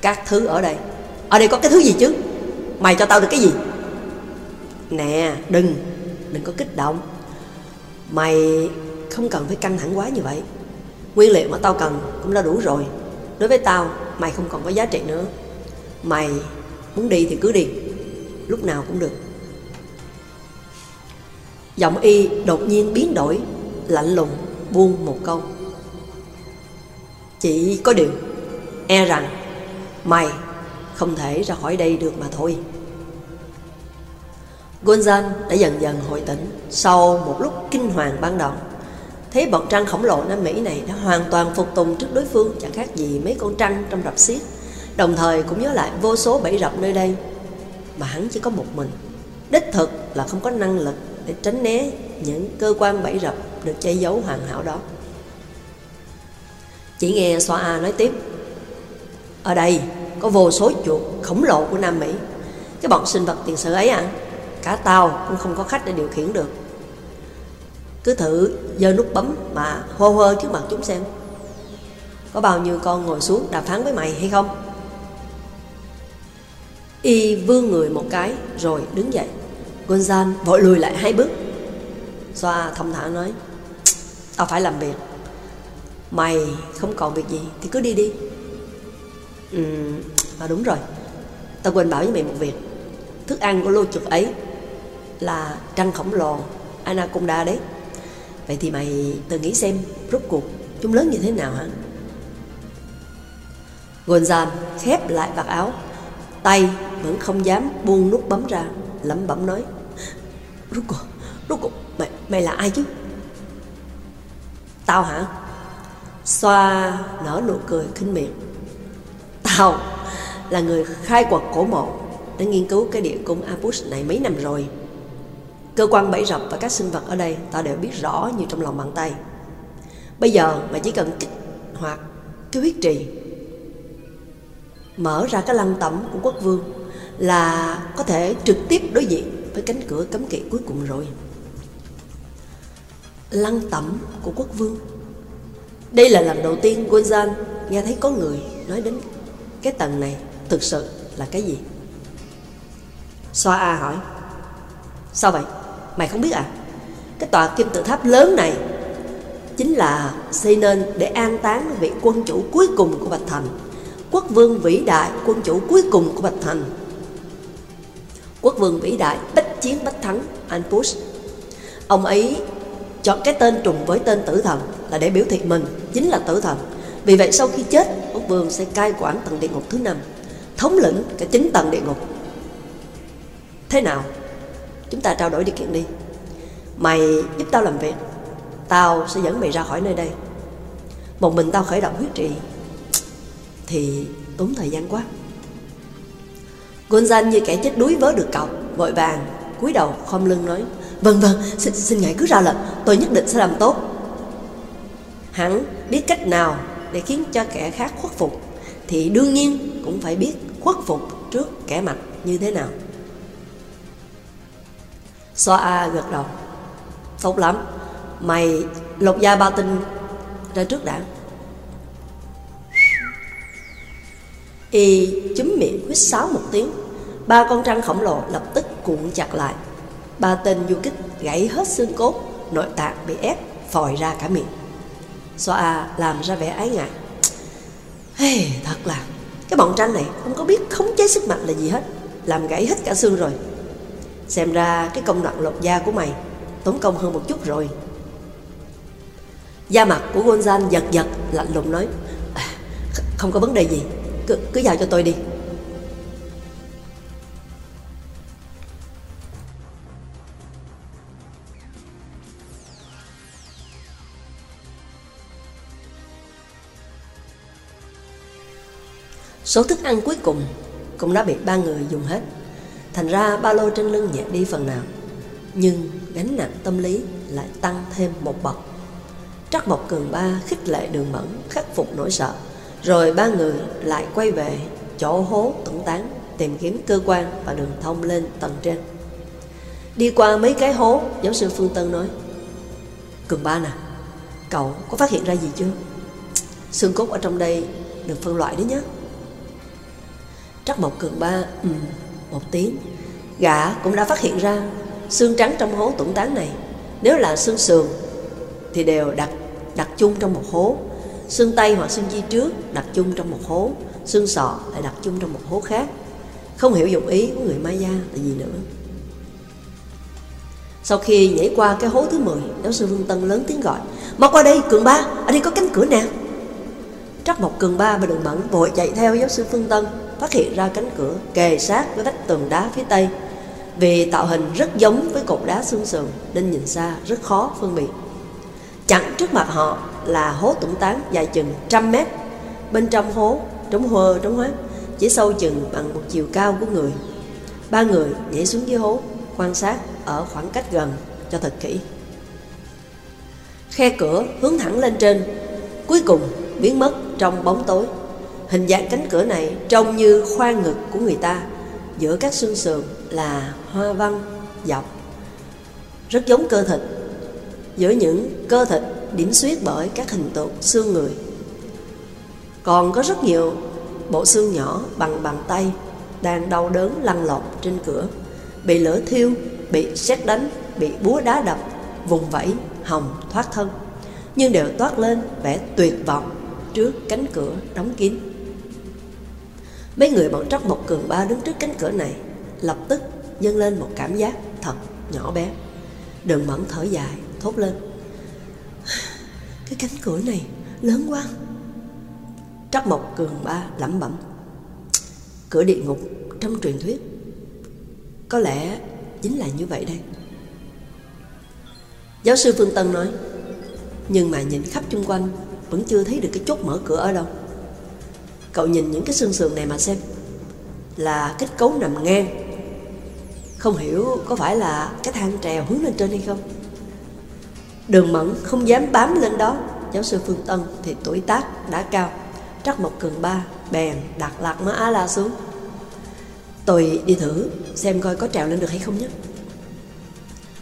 Các thứ ở đây, ở đây có cái thứ gì chứ? Mày cho tao được cái gì? Nè, đừng Đừng có kích động. Mày không cần phải căng thẳng quá như vậy. Nguyên liệu mà tao cần cũng đã đủ rồi. Đối với tao, Mày không còn có giá trị nữa. Mày muốn đi thì cứ đi, Lúc nào cũng được. Giọng y đột nhiên biến đổi, Lạnh lùng, buông một câu. Chỉ có điều E rằng Mày không thể ra khỏi đây được mà thôi. Gonzan đã dần dần hồi tỉnh sau một lúc kinh hoàng ban đầu. Thấy bọn trăng khổng lồ Nam Mỹ này đã hoàn toàn phục tùng trước đối phương, chẳng khác gì mấy con trăng trong rập xiết. Đồng thời cũng nhớ lại vô số bẫy rập nơi đây mà hắn chỉ có một mình. Đích thực là không có năng lực để tránh né những cơ quan bẫy rập được che giấu hoàn hảo đó. Chỉ nghe Xoa A nói tiếp, Ở đây có vô số chuột khổng lồ của Nam Mỹ Cái bọn sinh vật tiền sử ấy à Cả tàu cũng không có khách để điều khiển được. Cứ thử giơ nút bấm mà hô hơ trước mặt chúng xem. Có bao nhiêu con ngồi xuống đàm phán với mày hay không? Y vươn người một cái rồi đứng dậy. Gonzan vội lùi lại hai bước. Xoa thông thả nói Tao phải làm việc. Mày không còn việc gì thì cứ đi đi. Ừ, mà đúng rồi. Tao quên bảo với mày một việc. Thức ăn của lô chuột ấy là tranh khổng lồ Anaconda đấy Vậy thì mày tự nghĩ xem rốt cuộc chúng lớn như thế nào hả? Gonzan khép lại vạt áo Tay vẫn không dám buông nút bấm ra Lẩm bẩm nói Rốt cuộc, rốt cuộc mày, mày là ai chứ? Tao hả? Xoa nở nụ cười khinh miệt Tao là người khai quật cổ mộ Đã nghiên cứu cái địa cung Apus này mấy năm rồi Cơ quan bẫy rập và các sinh vật ở đây, ta đều biết rõ như trong lòng bàn tay. Bây giờ mà chỉ cần kích hoạt cái huyết trì, mở ra cái lăng tẩm của quốc vương là có thể trực tiếp đối diện với cánh cửa cấm kỵ cuối cùng rồi. Lăng tẩm của quốc vương Đây là lần đầu tiên Gonzan nghe thấy có người nói đến cái tầng này thực sự là cái gì? soa A hỏi Sao vậy? Mày không biết à? Cái tòa kim tự tháp lớn này Chính là xây nên để an táng vị quân chủ cuối cùng của Bạch Thành, Quốc vương vĩ đại, quân chủ cuối cùng của Bạch Thành. Quốc vương vĩ đại bách chiến bách thắng Anpus Ông ấy chọn cái tên trùng với tên tử thần là để biểu thị mình, chính là tử thần. Vì vậy sau khi chết, quốc vương sẽ cai quản tầng địa ngục thứ năm, thống lĩnh cả chín tầng địa ngục. Thế nào? Chúng ta trao đổi điều kiện đi. Mày giúp tao làm việc tao sẽ dẫn mày ra khỏi nơi đây. Một mình tao khởi động huyết trị thì tốn thời gian quá. Gonzan như kẻ chết đuối vớ được cọc Vội vàng cúi đầu khom lưng nói Vâng vâng xin, xin ngài cứ ra lệnh Tôi nhất định sẽ làm tốt. Hắn biết cách nào để khiến cho kẻ khác khuất phục Thì đương nhiên cũng phải biết khuất phục trước kẻ mạnh như thế nào. Xoa A gật đầu. Tốt lắm. Mày lột da ba tinh ra trước đã. Y chúm miệng huyết sáo một tiếng. Ba con trăng khổng lồ lập tức cuộn chặt lại. Ba tên du kích gãy hết xương cốt Nội tạng bị ép phòi ra cả miệng. Xoa A làm ra vẻ ái ngại. Hey, Thật là Cái bọn tranh này không có biết khống chế sức mạnh là gì hết. Làm gãy hết cả xương rồi. Xem ra cái công đoạn lột da của mày Tốn công hơn một chút rồi. Da mặt của Gonzan giật giật lạnh lùng nói à, Không có vấn đề gì. Cứ, cứ giao cho tôi đi. Số thức ăn cuối cùng cũng đã bị ba người dùng hết. Thành ra ba lô trên lưng nhẹ đi phần nào. Nhưng gánh nặng tâm lý lại tăng thêm một bậc. Trắc Mộc Cường Ba khích lệ đường mẫn khắc phục nỗi sợ. Rồi ba người lại quay về chỗ hố tẩn tán tìm kiếm cơ quan và đường thông lên tầng trên. Đi qua mấy cái hố, giáo sư Phương Tân nói Cường Ba nè, cậu có phát hiện ra gì chưa? Xương cốt ở trong đây được phân loại đấy nhé. Trắc Mộc Cường Ba ừ, một tiếng, Gã cũng đã phát hiện ra Xương trắng trong hố tủng tán này. Nếu là xương sườn Thì đều đặt đặt chung trong một hố. Xương tay hoặc xương chi trước Đặt chung trong một hố. Xương sọ lại đặt chung trong một hố khác. Không hiểu dụng ý của người Maya là gì nữa. Sau khi nhảy qua cái hố thứ 10 Giáo sư Vương Tân lớn tiếng gọi, Mau qua đây, Cường Ba Ở đây có cánh cửa nè. Trắc Mộc, Cường Ba và Đường Mẫn vội chạy theo giáo sư Phương Tân phát hiện ra cánh cửa kề sát với vách tường đá phía tây. Vì tạo hình rất giống với cột đá xương sườn nên nhìn xa rất khó phân biệt. Chặn trước mặt họ là hố tủng tán dài chừng trăm mét. Bên trong hố, trống hơ, trống hoác chỉ sâu chừng bằng một chiều cao của người. Ba người nhảy xuống dưới hố, quan sát ở khoảng cách gần cho thật kỹ. Khe cửa hướng thẳng lên trên, cuối cùng biến mất trong bóng tối. Hình dạng cánh cửa này trông như khoang ngực của người ta. Giữa các xương sườn là hoa văn dọc. Rất giống cơ thịt. Giữa những cơ thịt điểm xuyết bởi các hình tượng xương người. Còn có rất nhiều bộ xương nhỏ bằng bàn tay Đang đau đớn lăn lộn trên cửa Bị lửa thiêu, bị xét đánh, bị búa đá đập Vùng vẫy, hồng, thoát thân. Nhưng đều toát lên vẻ tuyệt vọng trước cánh cửa đóng kín. Mấy người bọn tróc một cường ba đứng trước cánh cửa này, Lập tức dâng lên một cảm giác thật nhỏ bé. Đường mẫn thở dài, thốt lên. Cái cánh cửa này lớn quá. Trắc một Cường Ba lẩm bẩm. Cửa địa ngục trong truyền thuyết. Có lẽ chính là như vậy đây. Giáo sư Phương Tân nói, Nhưng mà nhìn khắp chung quanh, Vẫn chưa thấy được cái chốt mở cửa ở đâu. Cậu nhìn những cái xương sườn này mà xem Là kết cấu nằm ngang. Không hiểu có phải là cái thang trèo hướng lên trên hay không. Đường mẫn không dám bám lên đó. Giáo sư Phương Tân thì tuổi tác đã cao Trắc một cường ba bèn đặt lạc mã Á La xuống. Tôi đi thử xem coi có trèo lên được hay không nhé.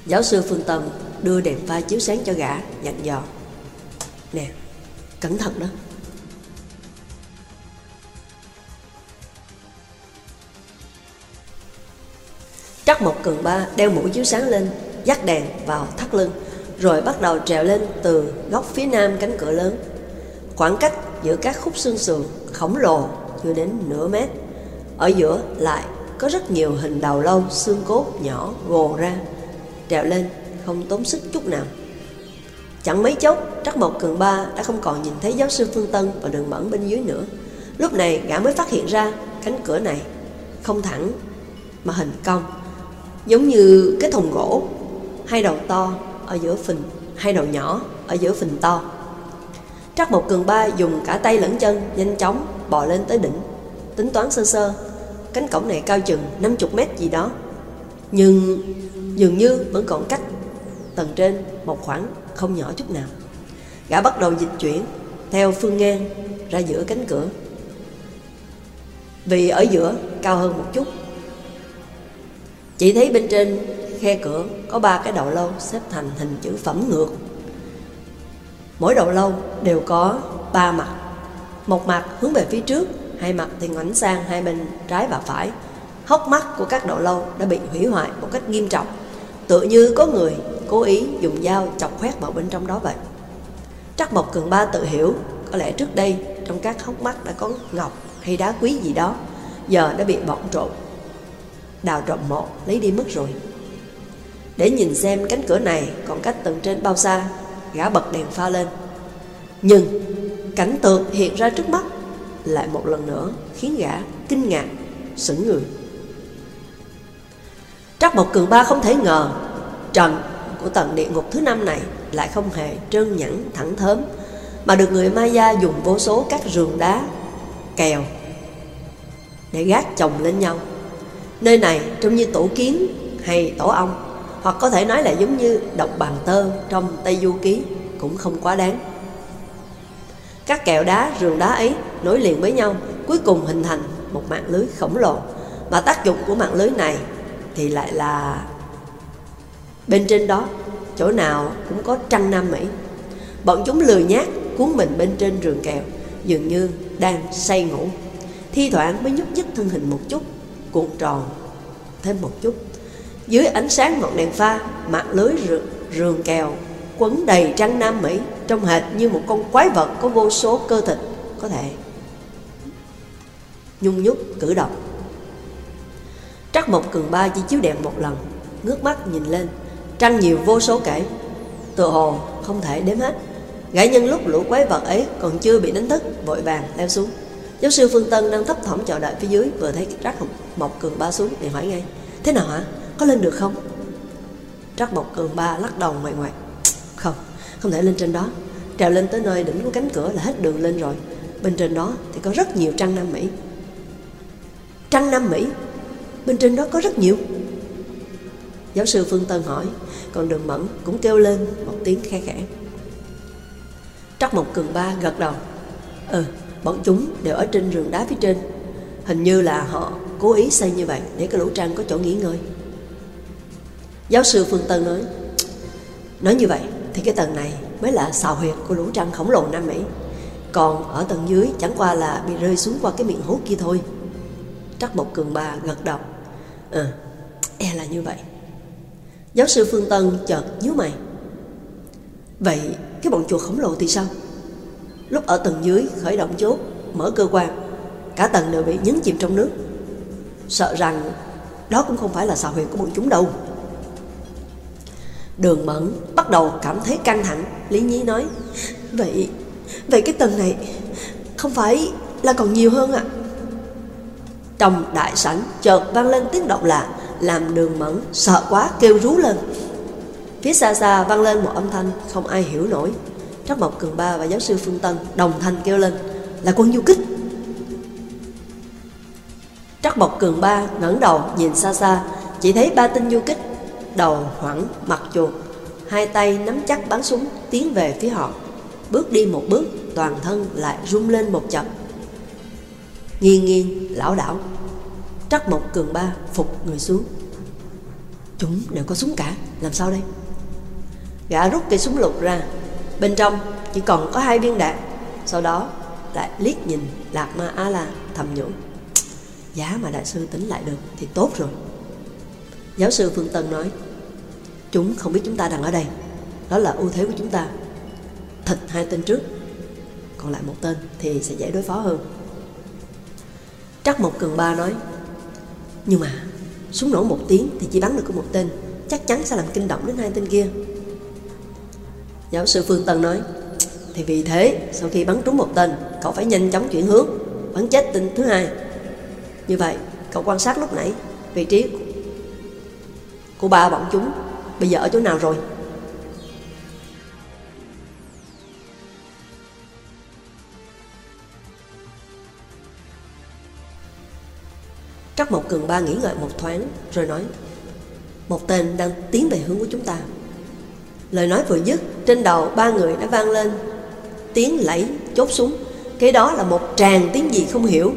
Giáo sư Phương Tân đưa đèn pha chiếu sáng cho gã dặn dò. Nè, cẩn thận đó. Trắc một cường ba đeo mũ chiếu sáng lên Dắt đèn vào thắt lưng rồi bắt đầu trèo lên từ góc phía nam cánh cửa lớn. Khoảng cách giữa các khúc xương sườn khổng lồ chưa đến nửa mét. Ở giữa lại có rất nhiều hình đầu lâu xương cốt nhỏ gồ ra. Trèo lên không tốn sức chút nào. Chẳng mấy chốc, Trắc Mộc Cường Ba đã không còn nhìn thấy giáo sư Phương Tân và đường mẫn bên dưới nữa. Lúc này gã mới phát hiện ra cánh cửa này không thẳng mà hình cong, giống như cái thùng gỗ, hai đầu to ở giữa phình, hai đầu nhỏ ở giữa phình to. Trắc một Cường Ba dùng cả tay lẫn chân nhanh chóng bò lên tới đỉnh, tính toán sơ sơ. Cánh cổng này cao chừng 50 mét gì đó, nhưng dường như vẫn còn cách tầng trên một khoảng không nhỏ chút nào. Gã bắt đầu dịch chuyển theo phương ngang ra giữa cánh cửa. Vì ở giữa cao hơn một chút chị thấy bên trên khe cửa có ba cái đầu lâu xếp thành hình chữ phẩm ngược. Mỗi đầu lâu đều có ba mặt. Một mặt hướng về phía trước, hai mặt thì ngoảnh sang hai bên trái và phải. Hốc mắt của các đầu lâu đã bị hủy hoại một cách nghiêm trọng, tựa như có người cố ý dùng dao chọc khoét vào bên trong đó vậy. Trắc Mộc Cường Ba tự hiểu, có lẽ trước đây trong các hốc mắt đã có ngọc hay đá quý gì đó, giờ đã bị bọn trộn Đào trộm mộ lấy đi mất rồi. Để nhìn xem cánh cửa này còn cách tầng trên bao xa, gã bật đèn pha lên. Nhưng cảnh tượng hiện ra trước mắt lại một lần nữa khiến gã kinh ngạc, sững người. Trắc một Cường Ba không thể ngờ trần của tầng địa ngục thứ năm này lại không hề trơn nhẵn thẳng thớm mà được người Maya dùng vô số các rường đá, kèo để gác chồng lên nhau. Nơi này trông như tổ kiến hay tổ ong hoặc có thể nói là giống như độc bàn tơ trong Tây Du Ký cũng không quá đáng. Các kẹo đá, rường đá ấy nối liền với nhau cuối cùng hình thành một mạng lưới khổng lồ. Mà tác dụng của mạng lưới này thì lại là bên trên đó chỗ nào cũng có trăng nam mỹ. Bọn chúng lười nhát cuốn mình bên trên rường kẹo dường như đang say ngủ. Thi thoảng mới nhúc nhích thân hình một chút cuộn tròn thêm một chút. Dưới ánh sáng ngọn đèn pha mạng lưới rường, rường kèo quấn đầy trăng nam mỹ trông hệt như một con quái vật có vô số cơ thịt có thể nhung nhúc cử động. Trắc mộc cường ba chỉ chiếu đèn một lần ngước mắt nhìn lên. Trăng nhiều vô số kể tựa hồ không thể đếm hết. Gã nhân lúc lũ quái vật ấy còn chưa bị đánh thức vội vàng leo xuống giáo sư phương tân đang thấp thỏm chờ đợi phía dưới, vừa thấy trắc mộc cường ba xuống thì hỏi ngay, thế nào hả? Có lên được không? Trắc mộc cường ba lắc đầu ngoài ngoại không không thể lên trên đó. Trèo lên tới nơi đỉnh của cánh cửa là hết đường lên rồi. Bên trên đó thì có rất nhiều trăng nam mỹ. Trăng nam mỹ? Bên trên đó có rất nhiều? Giáo sư phương tân hỏi, còn đường mẫn cũng kêu lên một tiếng khe khẽ. Trắc mộc cường ba gật đầu ừ bọn chúng đều ở trên rừng đá phía trên hình như là họ cố ý xây như vậy để cái lũ trăng có chỗ nghỉ ngơi giáo sư phương tân nói nói như vậy thì cái tầng này mới là xào huyệt của lũ trăng khổng lồ Nam Mỹ. Còn ở tầng dưới chẳng qua là bị rơi xuống qua cái miệng hố kia thôi. Trắc Bộc Cường Ba gật đầu. Ừ, e là như vậy. Giáo sư Phương Tân chợt nhíu mày. Vậy cái bọn chuột khổng lồ thì sao? Lúc ở tầng dưới khởi động chốt, mở cơ quan, cả tầng đều bị nhấn chìm trong nước. Sợ rằng đó cũng không phải là xào huyệt của bọn chúng đâu. Đường Mẫn bắt đầu cảm thấy căng thẳng Lý Nhí nói Vậy vậy cái tầng này Không phải là còn nhiều hơn ạ à? Trong đại sảnh chợt vang lên tiếng động lạ Làm đường mẫn sợ quá kêu rú lên Phía xa xa vang lên một âm thanh Không ai hiểu nổi Trắc Mộc Cường Ba và giáo sư Phương Tân Đồng thanh kêu lên, Là quân du kích. Trắc Mộc Cường Ba ngẩng đầu nhìn xa xa, Chỉ thấy ba tinh du kích đầu hoảng mặt chuột, hai tay nắm chắc bắn súng tiến về phía họ. Bước đi một bước, toàn thân lại rung lên một chập. Nghiêng nghiêng, lão đảo trắc Mộc cường ba phục người xuống. Chúng đều có súng cả, làm sao đây? Gã rút cây súng lục ra bên trong chỉ còn có hai viên đạn. Sau đó lại liếc nhìn lạc ma á la thầm nhủ, giá mà đại sư tính lại được thì tốt rồi. Giáo sư phương tân nói, Chúng không biết chúng ta đang ở đây. Đó là ưu thế của chúng ta. Thịt hai tên trước, Còn lại một tên thì sẽ dễ đối phó hơn. Trắc một cường ba nói, Nhưng mà Súng nổ một tiếng thì chỉ bắn được có một tên, Chắc chắn sẽ làm kinh động đến hai tên kia. Giáo sư Phương Tân nói, Thì vì thế, Sau khi bắn trúng một tên, Cậu phải nhanh chóng chuyển hướng, Bắn chết tên thứ hai. Như vậy, cậu quan sát lúc nãy, Vị trí của ba bọn chúng Bây giờ ở chỗ nào rồi? Trắc Mộc Cường Ba nghĩ ngợi một thoáng, Rồi nói, Một tên đang tiến về hướng của chúng ta. Lời nói vừa dứt, Trên đầu ba người đã vang lên Tiếng lẫy chốt súng. Cái đó là một tràng tiếng gì không hiểu.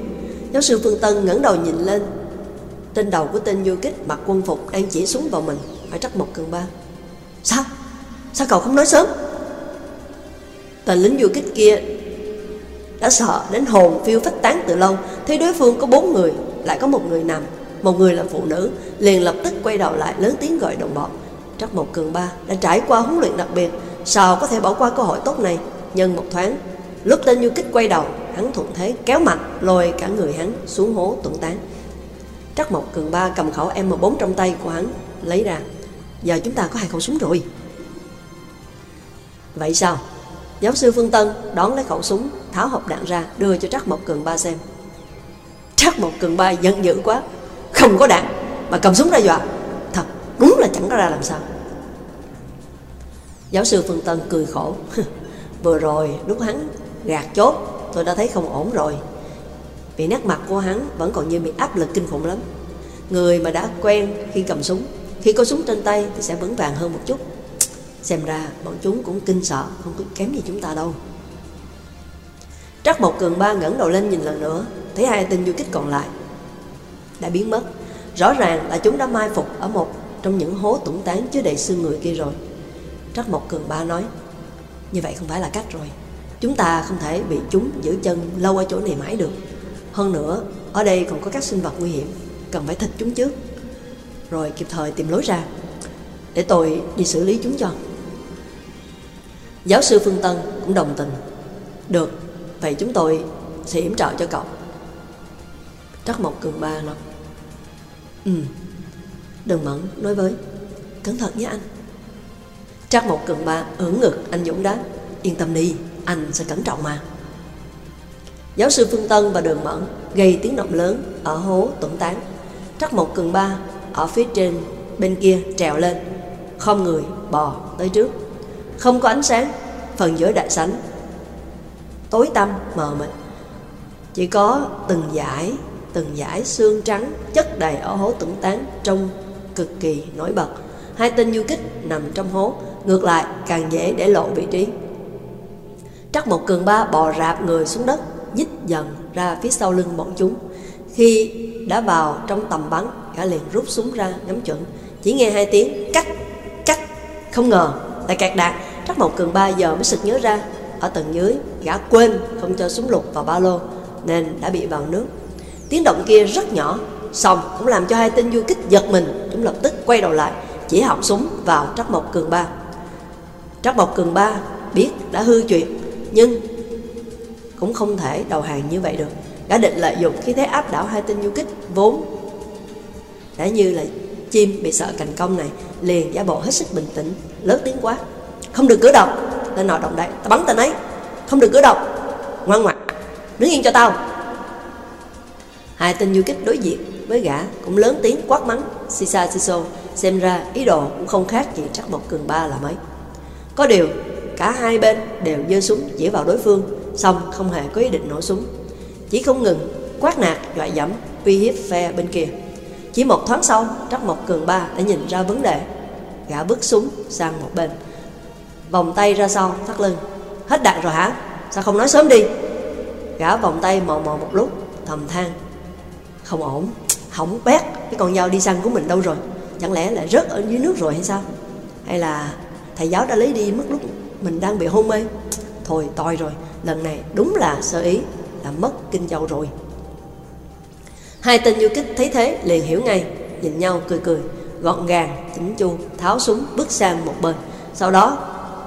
Giáo sư Phương Tân ngẩng đầu nhìn lên. Trên đầu của tên du kích mặc quân phục Đang chỉ súng vào mình, Phải Trắc một Cường Ba. Sao? Sao cậu không nói sớm? Tên lính du kích kia đã sợ đến hồn phiêu phách tán từ lâu. Thấy đối phương có bốn người, Lại có một người nằm. Một người là phụ nữ, Liền lập tức quay đầu lại lớn tiếng gọi đồng bọn. Trắc Mộc Cường Ba đã trải qua huấn luyện đặc biệt, Sao có thể bỏ qua cơ hội tốt này? Nhân một thoáng, Lúc tên du kích quay đầu, Hắn thuận thế kéo mạnh, Lôi cả người hắn xuống hố tuần tán. Trắc Mộc Cường Ba cầm khẩu M4 trong tay của hắn, Lấy ra. Giờ chúng ta có hai khẩu súng rồi. Vậy sao? Giáo sư Phương Tân đón lấy khẩu súng, Tháo hộp đạn ra, đưa cho Trắc Mộc Cường Ba xem. Trắc Mộc Cường Ba giận dữ quá. Không có đạn, mà cầm súng ra dọa đúng là chẳng có ra làm sao. Giáo sư Phương Tân cười khổ. Vừa rồi, lúc hắn gạt chốt, Tôi đã thấy không ổn rồi. Vì nét mặt của hắn vẫn còn như bị áp lực kinh khủng lắm. Người mà đã quen khi cầm súng, Khi có súng trên tay thì sẽ vững vàng hơn một chút. Xem ra bọn chúng cũng kinh sợ, Không có kém gì chúng ta đâu. Trắc một cường ba ngẩng đầu lên nhìn lần nữa, Thấy hai tên du kích còn lại. Đã biến mất. Rõ ràng là chúng đã mai phục ở một trong những hố tủng tán chứa đầy xương người kia rồi. Trắc một cường ba nói Như vậy không phải là cách rồi. Chúng ta không thể bị chúng giữ chân lâu ở chỗ này mãi được. Hơn nữa Ở đây còn có các sinh vật nguy hiểm Cần phải thịt chúng trước. Rồi kịp thời tìm lối ra Để tôi đi xử lý chúng cho. Giáo sư Phương Tân cũng đồng tình. Được, vậy chúng tôi sẽ yểm trợ cho cậu. Trắc Mộc Cường Ba nói Ừ, đường mẫn nói với. Cẩn thận nhé anh. Trác một Cường Ba ưỡn ngực anh Dũng đáp. Yên tâm đi, anh sẽ cẩn trọng mà. Giáo sư Phương Tân và Đường Mẫn gây tiếng động lớn ở hố tuẩn tán. Trắc một Cường Ba ở phía trên bên kia trèo lên. Không người bò tới trước. Không có ánh sáng phần giữa đại sảnh. Tối tăm mờ mịt. Chỉ có từng dải từng dải xương trắng chất đầy ở hố tưởng tán trong cực kỳ nổi bật. Hai tên du kích nằm trong hố, ngược lại càng dễ để lộ vị trí. Trắc một cường ba bò rạp người xuống đất, nhích dần ra phía sau lưng bọn chúng. Khi đã vào trong tầm bắn, gã liền rút súng ra ngắm chuẩn. Chỉ nghe hai tiếng cắt cắt, không ngờ lại kẹt đạn. Trắc một Cường ba giờ mới sực nhớ ra, Ở tầng dưới, gã quên không cho súng lục vào ba lô, Nên đã bị vào nước. Tiếng động kia rất nhỏ Xong, cũng làm cho hai tên du kích giật mình. Chúng lập tức quay đầu lại, Chỉ học súng vào Trắc Mộc Cường ba. Trắc Mộc Cường ba biết đã hư chuyện, Nhưng cũng không thể đầu hàng như vậy được. Đã định lợi dụng khi thế áp đảo hai tên du kích vốn đã như là chim bị sợ cành công này, liền giả bộ hết sức bình tĩnh, lớn tiếng quá không được cử động tên nọ động đậy ta bắn tên ấy. Không được cử động, ngoan ngoãn, đứng yên cho tao. Hai tên du kích đối diện với gã cũng lớn tiếng quát mắng sisa siso xem ra ý đồ cũng không khác gì chắc một cường ba là mấy. Có điều, cả hai bên đều giơ súng chỉ vào đối phương xong không hề có ý định nổ súng. Chỉ không ngừng quát nạt dọa dẫm uy hiếp phe bên kia. Chỉ một thoáng sau trắc một cường ba đã nhìn ra vấn đề. Gã bước súng sang một bên, Vòng tay ra sau thắt lưng. Hết đạn rồi hả? Sao không nói sớm đi? Gã vòng tay mò mò một lúc, Thầm than. Không ổn. Hỏng bét. Cái con dao đi săn của mình đâu rồi? Chẳng lẽ lại rớt ở dưới nước rồi hay sao? Hay là thầy giáo đã lấy đi mất lúc Mình đang bị hôn mê? Thôi toi rồi. Lần này đúng là sơ ý Là mất kinh châu rồi. Hai tên du kích thấy thế liền hiểu ngay. Nhìn nhau cười cười Gọn gàng, chỉnh chu Tháo súng bước sang một bên. Sau đó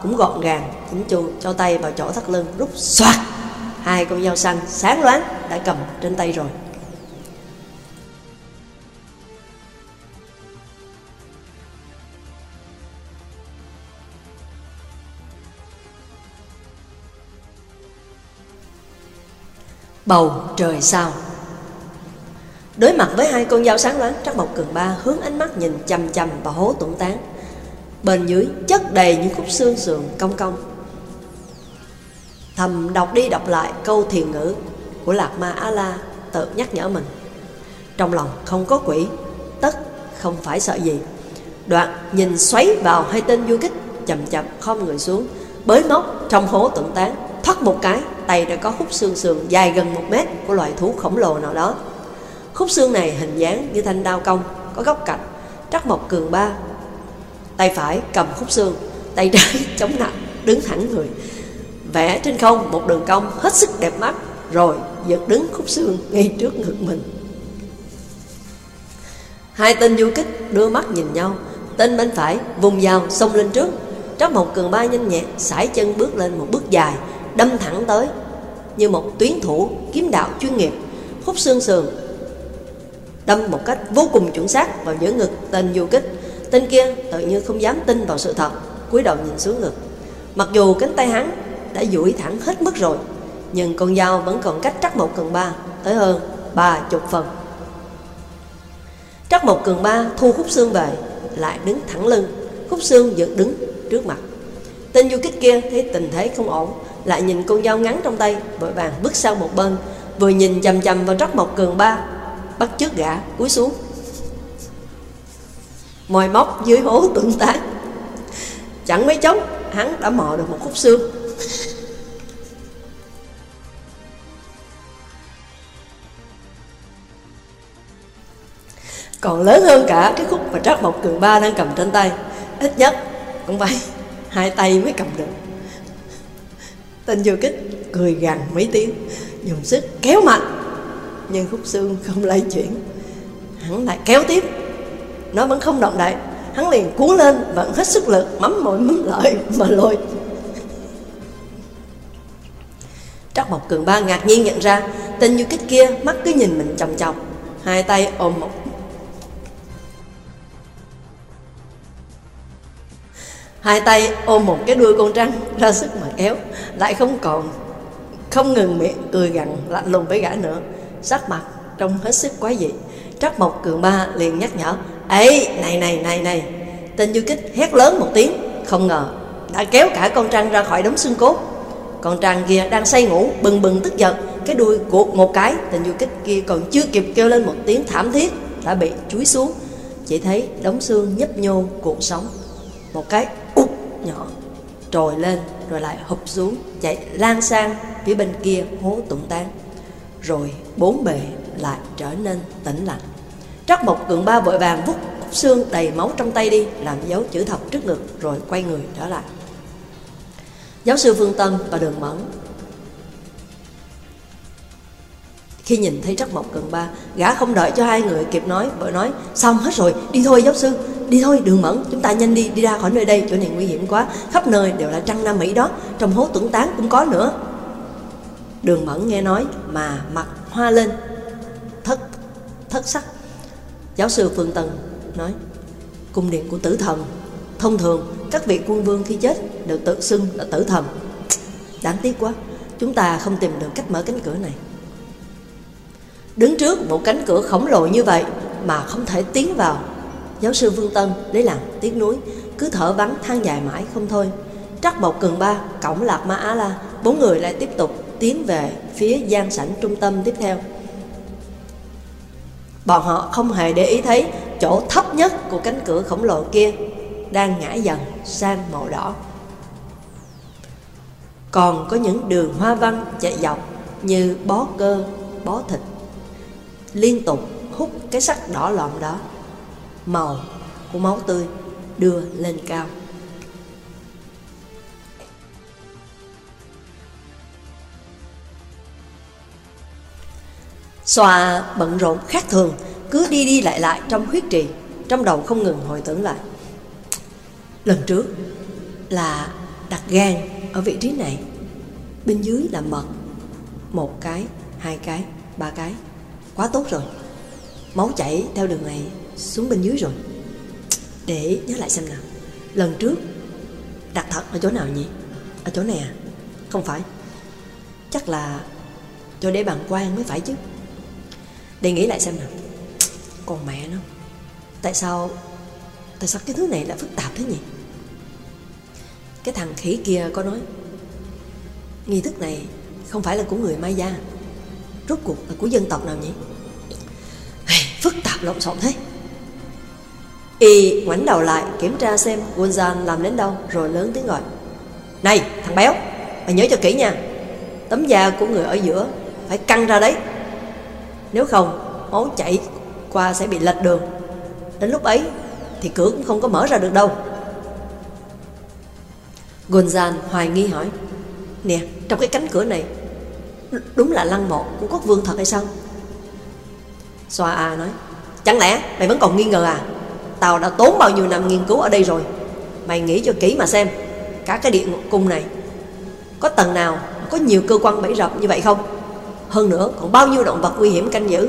cũng gọn gàng chỉnh chu cho tay vào chỗ thắt lưng rút xoạt. Hai con dao săn sáng loáng đã cầm trên tay rồi. Bầu trời sao? Đối mặt với hai con dao sáng loáng trắc mộc cường ba hướng ánh mắt nhìn chằm chằm vào hố tổn tán. Bên dưới chất đầy những khúc xương sườn cong cong. Thầm đọc đi đọc lại câu thiền ngữ của lạc ma a la, tự nhắc nhở mình. Trong lòng không có quỷ, tất không phải sợ gì. Đoạn nhìn xoáy vào hai tên du kích, chậm chậm khom người xuống, bới móc trong hố tượng tán thoát một cái, tay đã có khúc xương sườn dài gần một mét của loài thú khổng lồ nào đó. Khúc xương này hình dáng như thanh đao cong, có góc cạnh, trắc mộc cường ba. Tay phải cầm khúc xương, tay trái chống nặng, đứng thẳng người. Vẽ trên không một đường cong hết sức đẹp mắt, rồi giật đứng khúc xương ngay trước ngực mình. Hai tên du kích đưa mắt nhìn nhau, tên bên phải vùng vào xông lên trước, trắc mộc cường ba nhanh nhẹn, sải chân bước lên một bước dài đâm thẳng tới, như một tuyến thủ kiếm đạo chuyên nghiệp khúc xương sườn. Đâm một cách vô cùng chuẩn xác vào giữa ngực tên du kích. Tên kia tự như không dám tin vào sự thật, cúi đầu nhìn xuống ngực. Mặc dù cánh tay hắn đã duỗi thẳng hết mức rồi, nhưng con dao vẫn còn cách trắc một cường ba tới hơn ba chục phần. Trắc một cường ba thu khúc xương về, lại đứng thẳng lưng khúc xương dựng đứng trước mặt. Tên du kích kia thấy tình thế không ổn lại nhìn con dao ngắn trong tay, vội vàng bước sang một bên, vừa nhìn chầm chầm vào trắc một cường ba, bắt chước gã, cúi xuống. Mồi móc dưới hố tượng tán chẳng mấy chốc, hắn đã mò được một khúc xương. Còn lớn hơn cả cái khúc mà trắc mộc cường ba đang cầm trên tay, ít nhất cũng phải hai tay mới cầm được tên du kích cười gằn mấy tiếng, dùng sức kéo mạnh. Nhưng khúc xương không lay chuyển hắn lại kéo tiếp. Nó vẫn không động đậy. Hắn liền cuốn lên vẫn hết sức lực mắm mồi mắm lợi mà lôi. Trắc Bọc Cường Ba ngạc nhiên nhận ra Tên du kích kia mắt cứ nhìn mình chồng chọc, Hai tay ôm một Hai tay ôm một cái đuôi con trăng ra sức mà kéo, Lại không còn, Không ngừng miệng cười gằn, lạnh lùng với gã nữa. Sắc mặt trông hết sức quái dị. Trắc Mộc Cường Ba liền nhắc nhở ấy này này này này. Tên du kích hét lớn một tiếng, Không ngờ đã kéo cả con trăng ra khỏi đống xương cốt. Con trăng kia đang say ngủ, bừng bừng tức giận. Cái đuôi cuột một cái, Tên du kích kia còn chưa kịp kêu lên một tiếng thảm thiết, Đã bị chuối xuống. Chỉ thấy đống xương nhấp nhô cuộn sóng. Một cái nhỏ, Trồi lên, rồi lại hụp xuống, Chạy lan sang phía bên kia hố tụng tán. Rồi bốn bề lại trở nên tĩnh lặng. Trắc một Cường Ba vội vàng vút xương đầy máu trong tay đi, Làm dấu chữ thập trước ngực, rồi quay người trở lại. Giáo sư Phương Tân và Đường Mẫn Khi nhìn thấy Trắc Mộc cần Ba, Gã không đợi cho hai người kịp nói Vội nói, xong hết rồi, đi thôi giáo sư, Đi thôi Đường Mẫn, chúng ta nhanh đi đi ra khỏi nơi đây, Chỗ này nguy hiểm quá, Khắp nơi đều là trăng Nam Mỹ đó, Trong hố tưởng tán cũng có nữa. Đường Mẫn nghe nói mà mặt hoa lên, Thất thất sắc. Giáo sư Phương Tần nói, Cung điện của tử thần, Thông thường các vị quân vương khi chết Đều tự xưng là tử thần. Đáng tiếc quá, Chúng ta không tìm được cách mở cánh cửa này. Đứng trước một cánh cửa khổng lồ như vậy Mà không thể tiến vào. Giáo sư Vương Tân lấy làm tiếc nuối Cứ thở vắng than dài mãi không thôi. Trắc Bộc Cường Ba, Cổng Lạc Ma Á La Bốn người lại tiếp tục tiến về phía gian sảnh trung tâm tiếp theo. Bọn họ không hề để ý thấy chỗ thấp nhất của cánh cửa khổng lồ kia đang ngã dần sang màu đỏ. Còn có những đường hoa văn chạy dọc như bó cơ, bó thịt, liên tục hút cái sắc đỏ lòm đó. Màu của máu tươi đưa lên cao. Xòa bận rộn khác thường Cứ đi đi lại lại trong huyết trì Trong đầu không ngừng hồi tưởng lại Lần trước là đặt gan ở vị trí này Bên dưới là mật Một cái, hai cái, ba cái Quá tốt rồi. Máu chảy theo đường này xuống bên dưới rồi. Để nhớ lại xem nào. Lần trước, đặt thật ở chỗ nào nhỉ? Ở chỗ này à? Không phải. Chắc là cho để bàn quan mới phải chứ. Để nghĩ lại xem nào. Còn mẹ nó, Tại sao Tại sao cái thứ này lại phức tạp thế nhỉ? Cái thằng khỉ kia có nói, Nghi thức này Không phải là của người mai gia Rốt cuộc là của dân tộc nào nhỉ? Phức tạp lộn xộn thế. Y ngoảnh đầu lại kiểm tra xem Gunzan làm đến đâu Rồi lớn tiếng gọi. Này, thằng béo, Mày nhớ cho kỹ nha. Tấm da của người ở giữa Phải căng ra đấy. Nếu không, máu chảy qua sẽ bị lệch đường. Đến lúc ấy Thì cửa cũng không có mở ra được đâu. Gunzan hoài nghi hỏi, Nè, trong cái cánh cửa này Đúng là lăng mộ của quốc vương thật hay sao? Xoa A nói, Chẳng lẽ mày vẫn còn nghi ngờ à? Tao đã tốn bao nhiêu năm nghiên cứu ở đây rồi. Mày nghĩ cho kỹ mà xem, Cả cái địa ngục cung này, Có tầng nào có nhiều cơ quan bẫy rập như vậy không? Hơn nữa, còn bao nhiêu động vật nguy hiểm canh giữ?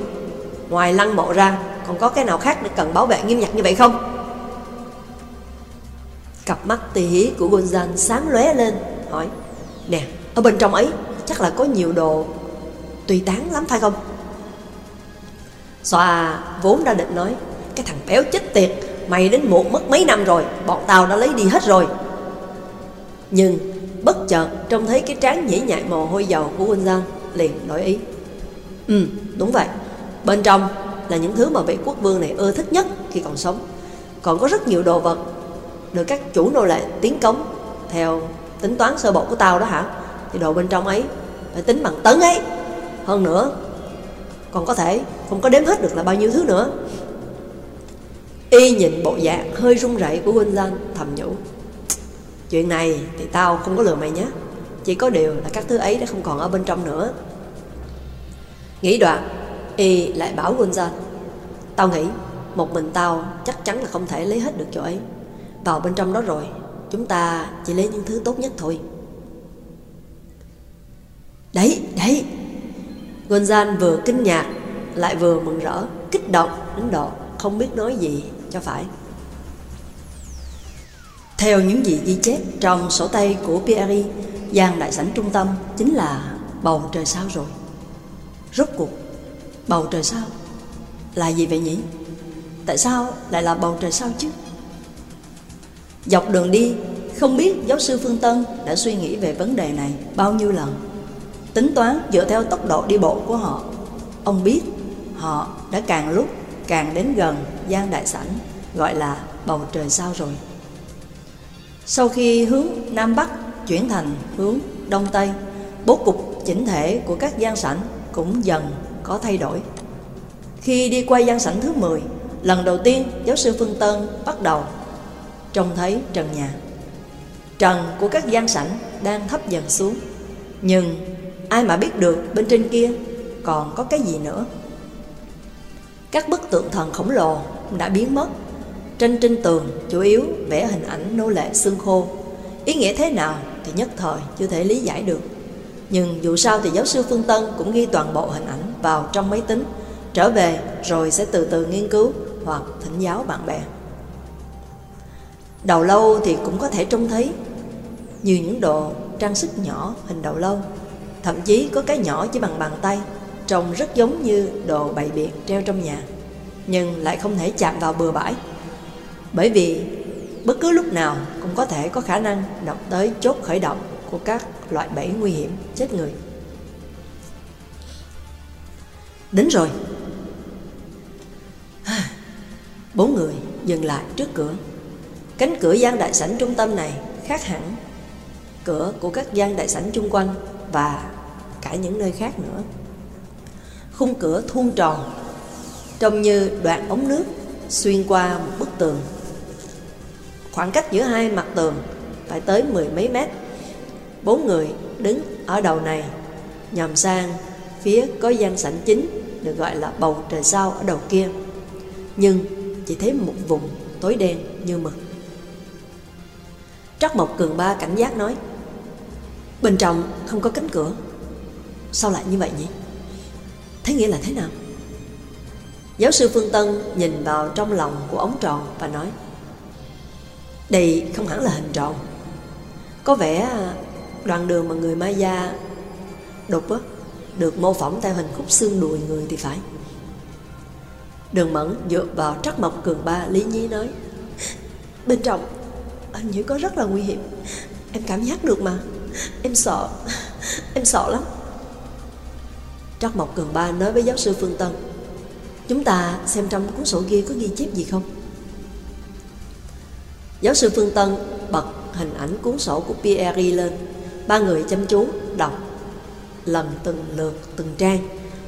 Ngoài lăng mộ ra, Còn có cái nào khác để cần bảo vệ nghiêm ngặt như vậy không? Cặp mắt tỉ hí của Gonzan sáng lóe lên, Hỏi, Nè, ở bên trong ấy chắc là có nhiều đồ Tùy tán lắm, phải không? Xòa vốn đã định nói, Cái thằng béo chết tiệt, Mày đến muộn mất mấy năm rồi, Bọn tao đã lấy đi hết rồi. Nhưng bất chợt trông thấy cái trán nhễ nhại mồ hôi dầu của Quân Giang Liền đổi ý. Ừ đúng vậy. Bên trong là những thứ mà vị quốc vương này ưa thích nhất khi còn sống. Còn có rất nhiều đồ vật Được các chủ nô lệ tiến cống Theo tính toán sơ bộ của tao đó hả? Thì đồ bên trong ấy, Phải tính bằng tấn ấy. Hơn nữa, Còn có thể không có đếm hết được là bao nhiêu thứ nữa. Y nhìn bộ dạng hơi run rẩy của Huynh Lan, thầm nhủ, Chuyện này thì tao không có lừa mày nhé. Chỉ có điều là các thứ ấy đã không còn ở bên trong nữa. Nghĩ đoạn, Y lại bảo Huynh Lan, Tao nghĩ một mình tao chắc chắn là không thể lấy hết được chỗ ấy. Vào bên trong đó rồi, Chúng ta chỉ lấy những thứ tốt nhất thôi. Đấy, đấy Gonzan vừa kinh ngạc Lại vừa mừng rỡ Kích động đến độ không biết nói gì cho phải Theo những gì ghi chép trong sổ tay của Pierre gian đại sảnh trung tâm chính là bầu trời sao rồi Rốt cuộc bầu trời sao là gì vậy nhỉ? Tại sao lại là bầu trời sao chứ? Dọc đường đi, không biết giáo sư Phương Tân đã suy nghĩ về vấn đề này bao nhiêu lần. Tính toán dựa theo tốc độ đi bộ của họ, ông biết họ đã càng lúc càng đến gần gian đại sảnh gọi là bầu trời sao rồi. Sau khi hướng Nam Bắc chuyển thành hướng Đông Tây, bố cục chỉnh thể của các gian sảnh cũng dần có thay đổi. Khi đi qua gian sảnh thứ 10, lần đầu tiên giáo sư Phương Tân bắt đầu trông thấy trần nhà. Trần của các gian sảnh đang thấp dần xuống, nhưng ai mà biết được bên trên kia còn có cái gì nữa. Các bức tượng thần khổng lồ đã biến mất. Trên trên tường chủ yếu vẽ hình ảnh nô lệ xương khô. Ý nghĩa thế nào thì nhất thời chưa thể lý giải được. Nhưng dù sao thì giáo sư Phương Tân cũng ghi toàn bộ hình ảnh vào trong máy tính. Trở về rồi sẽ từ từ nghiên cứu hoặc thỉnh giáo bạn bè. Đầu lâu thì cũng có thể trông thấy. Như những đồ trang sức nhỏ hình đầu lâu. Thậm chí có cái nhỏ chỉ bằng bàn tay, Trông rất giống như đồ bày biện treo trong nhà, Nhưng lại không thể chạm vào bừa bãi. Bởi vì bất cứ lúc nào cũng có thể có khả năng động tới chốt khởi động của các loại bẫy nguy hiểm chết người. Đến rồi. Bốn người dừng lại trước cửa. Cánh cửa gian đại sảnh trung tâm này khác hẳn Cửa của các gian đại sảnh chung quanh Và cả những nơi khác nữa. Khung cửa thuôn tròn, trông như đoạn ống nước xuyên qua một bức tường. Khoảng cách giữa hai mặt tường phải tới mười mấy mét. Bốn người đứng ở đầu này, nhòm sang phía có gian sảnh chính được gọi là bầu trời sao ở đầu kia. Nhưng chỉ thấy một vùng tối đen như mực. Trắc Mộc Cường Ba cảnh giác nói, Bên trong không có cánh cửa. Sao lại như vậy nhỉ? Thế nghĩa là thế nào? Giáo sư Phương Tân nhìn vào trong lòng của ống tròn và nói Đây không hẳn là hình tròn. Có vẻ đoạn đường mà người Maya đục á, được mô phỏng theo hình khúc xương đùi người thì phải. Đường Mẫn dựa vào trắc mộc cường ba Lý Nhí nói Bên trong hình như có rất là nguy hiểm. Em cảm giác được mà. Em sợ Em sợ lắm. Trắc Mộc Cường Ba nói với giáo sư Phương Tân. Chúng ta xem trong cuốn sổ ghi có ghi chép gì không? Giáo sư Phương Tân bật hình ảnh cuốn sổ của Pierre lên. Ba người chăm chú đọc lần từng lượt, từng trang.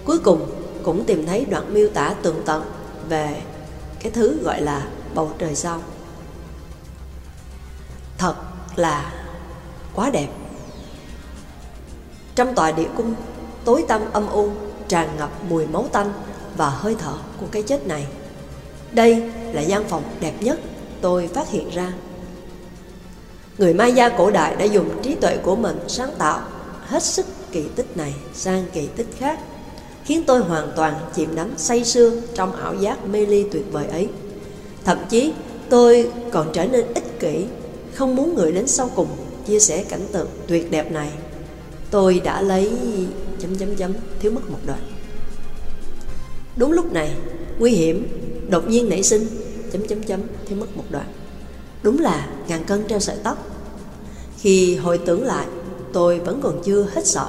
Cuối cùng cũng tìm thấy đoạn miêu tả tường tận về cái thứ gọi là bầu trời sau Thật là quá đẹp. Trong tòa địa cung tối tăm âm u tràn ngập mùi máu tanh và hơi thở của cái chết này. Đây là gian phòng đẹp nhất tôi phát hiện ra. Người Maya cổ đại đã dùng trí tuệ của mình sáng tạo hết sức kỳ tích này sang kỳ tích khác, khiến tôi hoàn toàn chìm đắm say sưa trong ảo giác mê ly tuyệt vời ấy. Thậm chí tôi còn trở nên ích kỷ, không muốn người đến sau cùng chia sẻ cảnh tượng tuyệt đẹp này. Tôi đã lấy chấm chấm chấm thiếu mất một đoạn. Đúng lúc này nguy hiểm đột nhiên nảy sinh chấm chấm chấm thiếu mất một đoạn. Đúng là ngàn cân treo sợi tóc. Khi hồi tưởng lại tôi vẫn còn chưa hết sợ.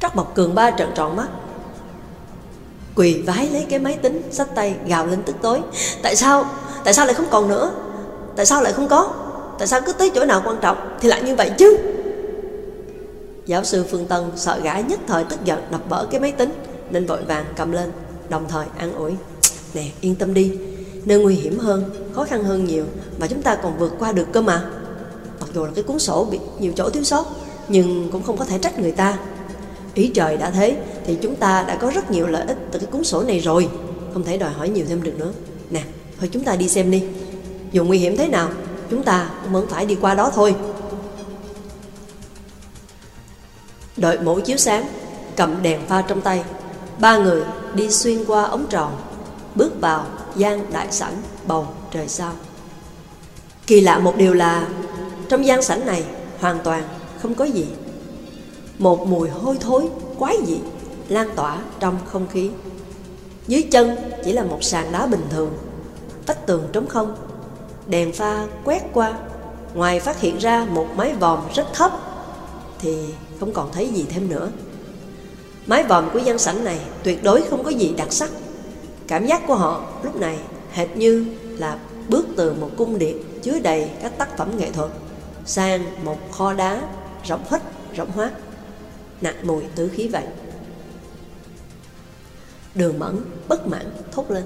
Trắc bọc Cường ba trận tròn mắt. Quỳ vái lấy cái máy tính Xách tay gào lên tức tối. Tại sao, tại sao lại không còn nữa? Tại sao lại không có? Tại sao cứ tới chỗ nào quan trọng Thì lại như vậy chứ? Giáo sư Phương Tân sợ gã nhất thời tức giận đập bỡ cái máy tính Nên vội vàng cầm lên Đồng thời an ủi. Nè yên tâm đi Nơi nguy hiểm hơn, khó khăn hơn nhiều Mà chúng ta còn vượt qua được cơ mà. Mặc dù là cái cuốn sổ bị nhiều chỗ thiếu sót Nhưng cũng không có thể trách người ta. Ý trời đã thế Thì chúng ta đã có rất nhiều lợi ích từ cái cuốn sổ này rồi Không thể đòi hỏi nhiều thêm được nữa. Nè, thôi chúng ta đi xem đi Dù nguy hiểm thế nào Chúng ta cũng vẫn phải đi qua đó thôi. Đợi mũ chiếu sáng, Cầm đèn pha trong tay. Ba người đi xuyên qua ống tròn, Bước vào gian đại sảnh bầu trời sao. Kỳ lạ một điều là, Trong gian sảnh này hoàn toàn không có gì. Một mùi hôi thối, quái dị Lan tỏa trong không khí. Dưới chân chỉ là một sàn đá bình thường, Vách tường trống không. Đèn pha quét qua, Ngoài phát hiện ra một mái vòm rất thấp, Thì không còn thấy gì thêm nữa Mái vòm của gian sảnh này tuyệt đối không có gì đặc sắc Cảm giác của họ lúc này hệt như là bước từ một cung điện chứa đầy các tác phẩm nghệ thuật sang một kho đá rộng hít, rộng hoác, nặng mùi tứ khí vậy. Đường mẫn bất mãn thốt lên.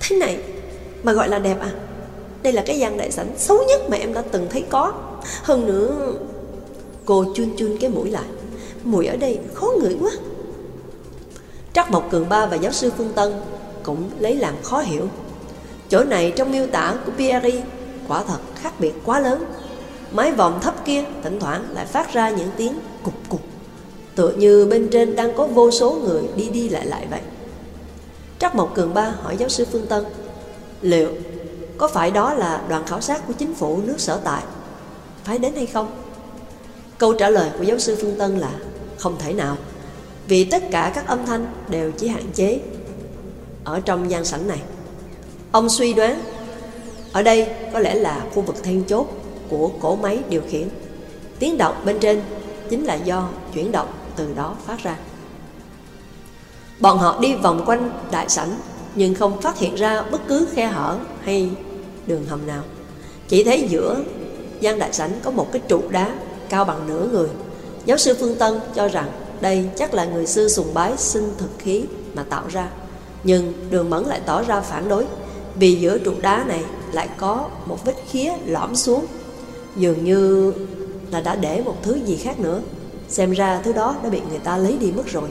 Thế này mà gọi là đẹp à? Đây là cái gian đại sảnh xấu nhất mà em đã từng thấy có. Hơn nữa Cô chun chun cái mũi lại. Mùi ở đây khó ngửi quá. Trắc Mộc Cường Ba và giáo sư Phương Tân Cũng lấy làm khó hiểu. Chỗ này trong miêu tả của Pierre, Quả thật khác biệt quá lớn. Mái vòm thấp kia thỉnh thoảng lại phát ra những tiếng cục cục, Tựa như bên trên đang có vô số người đi đi lại lại vậy. Trắc Mộc Cường Ba hỏi giáo sư Phương Tân, Liệu có phải đó là đoàn khảo sát của chính phủ nước sở tại, Phải đến hay không? Câu trả lời của giáo sư Phương Tân là không thể nào, Vì tất cả các âm thanh đều chỉ hạn chế Ở trong gian sảnh này. Ông suy đoán, Ở đây có lẽ là khu vực then chốt của cổ máy điều khiển. Tiếng động bên trên chính là do chuyển động từ đó phát ra. Bọn họ đi vòng quanh đại sảnh, Nhưng không phát hiện ra bất cứ khe hở hay đường hầm nào. Chỉ thấy giữa gian đại sảnh có một cái trụ đá cao bằng nửa người. Giáo sư Phương Tân cho rằng đây chắc là người sư sùng bái sinh thực khí mà tạo ra. Nhưng đường mẫn lại tỏ ra phản đối vì giữa trụ đá này lại có một vết khía lõm xuống. Dường như là đã để một thứ gì khác nữa. Xem ra thứ đó đã bị người ta lấy đi mất rồi.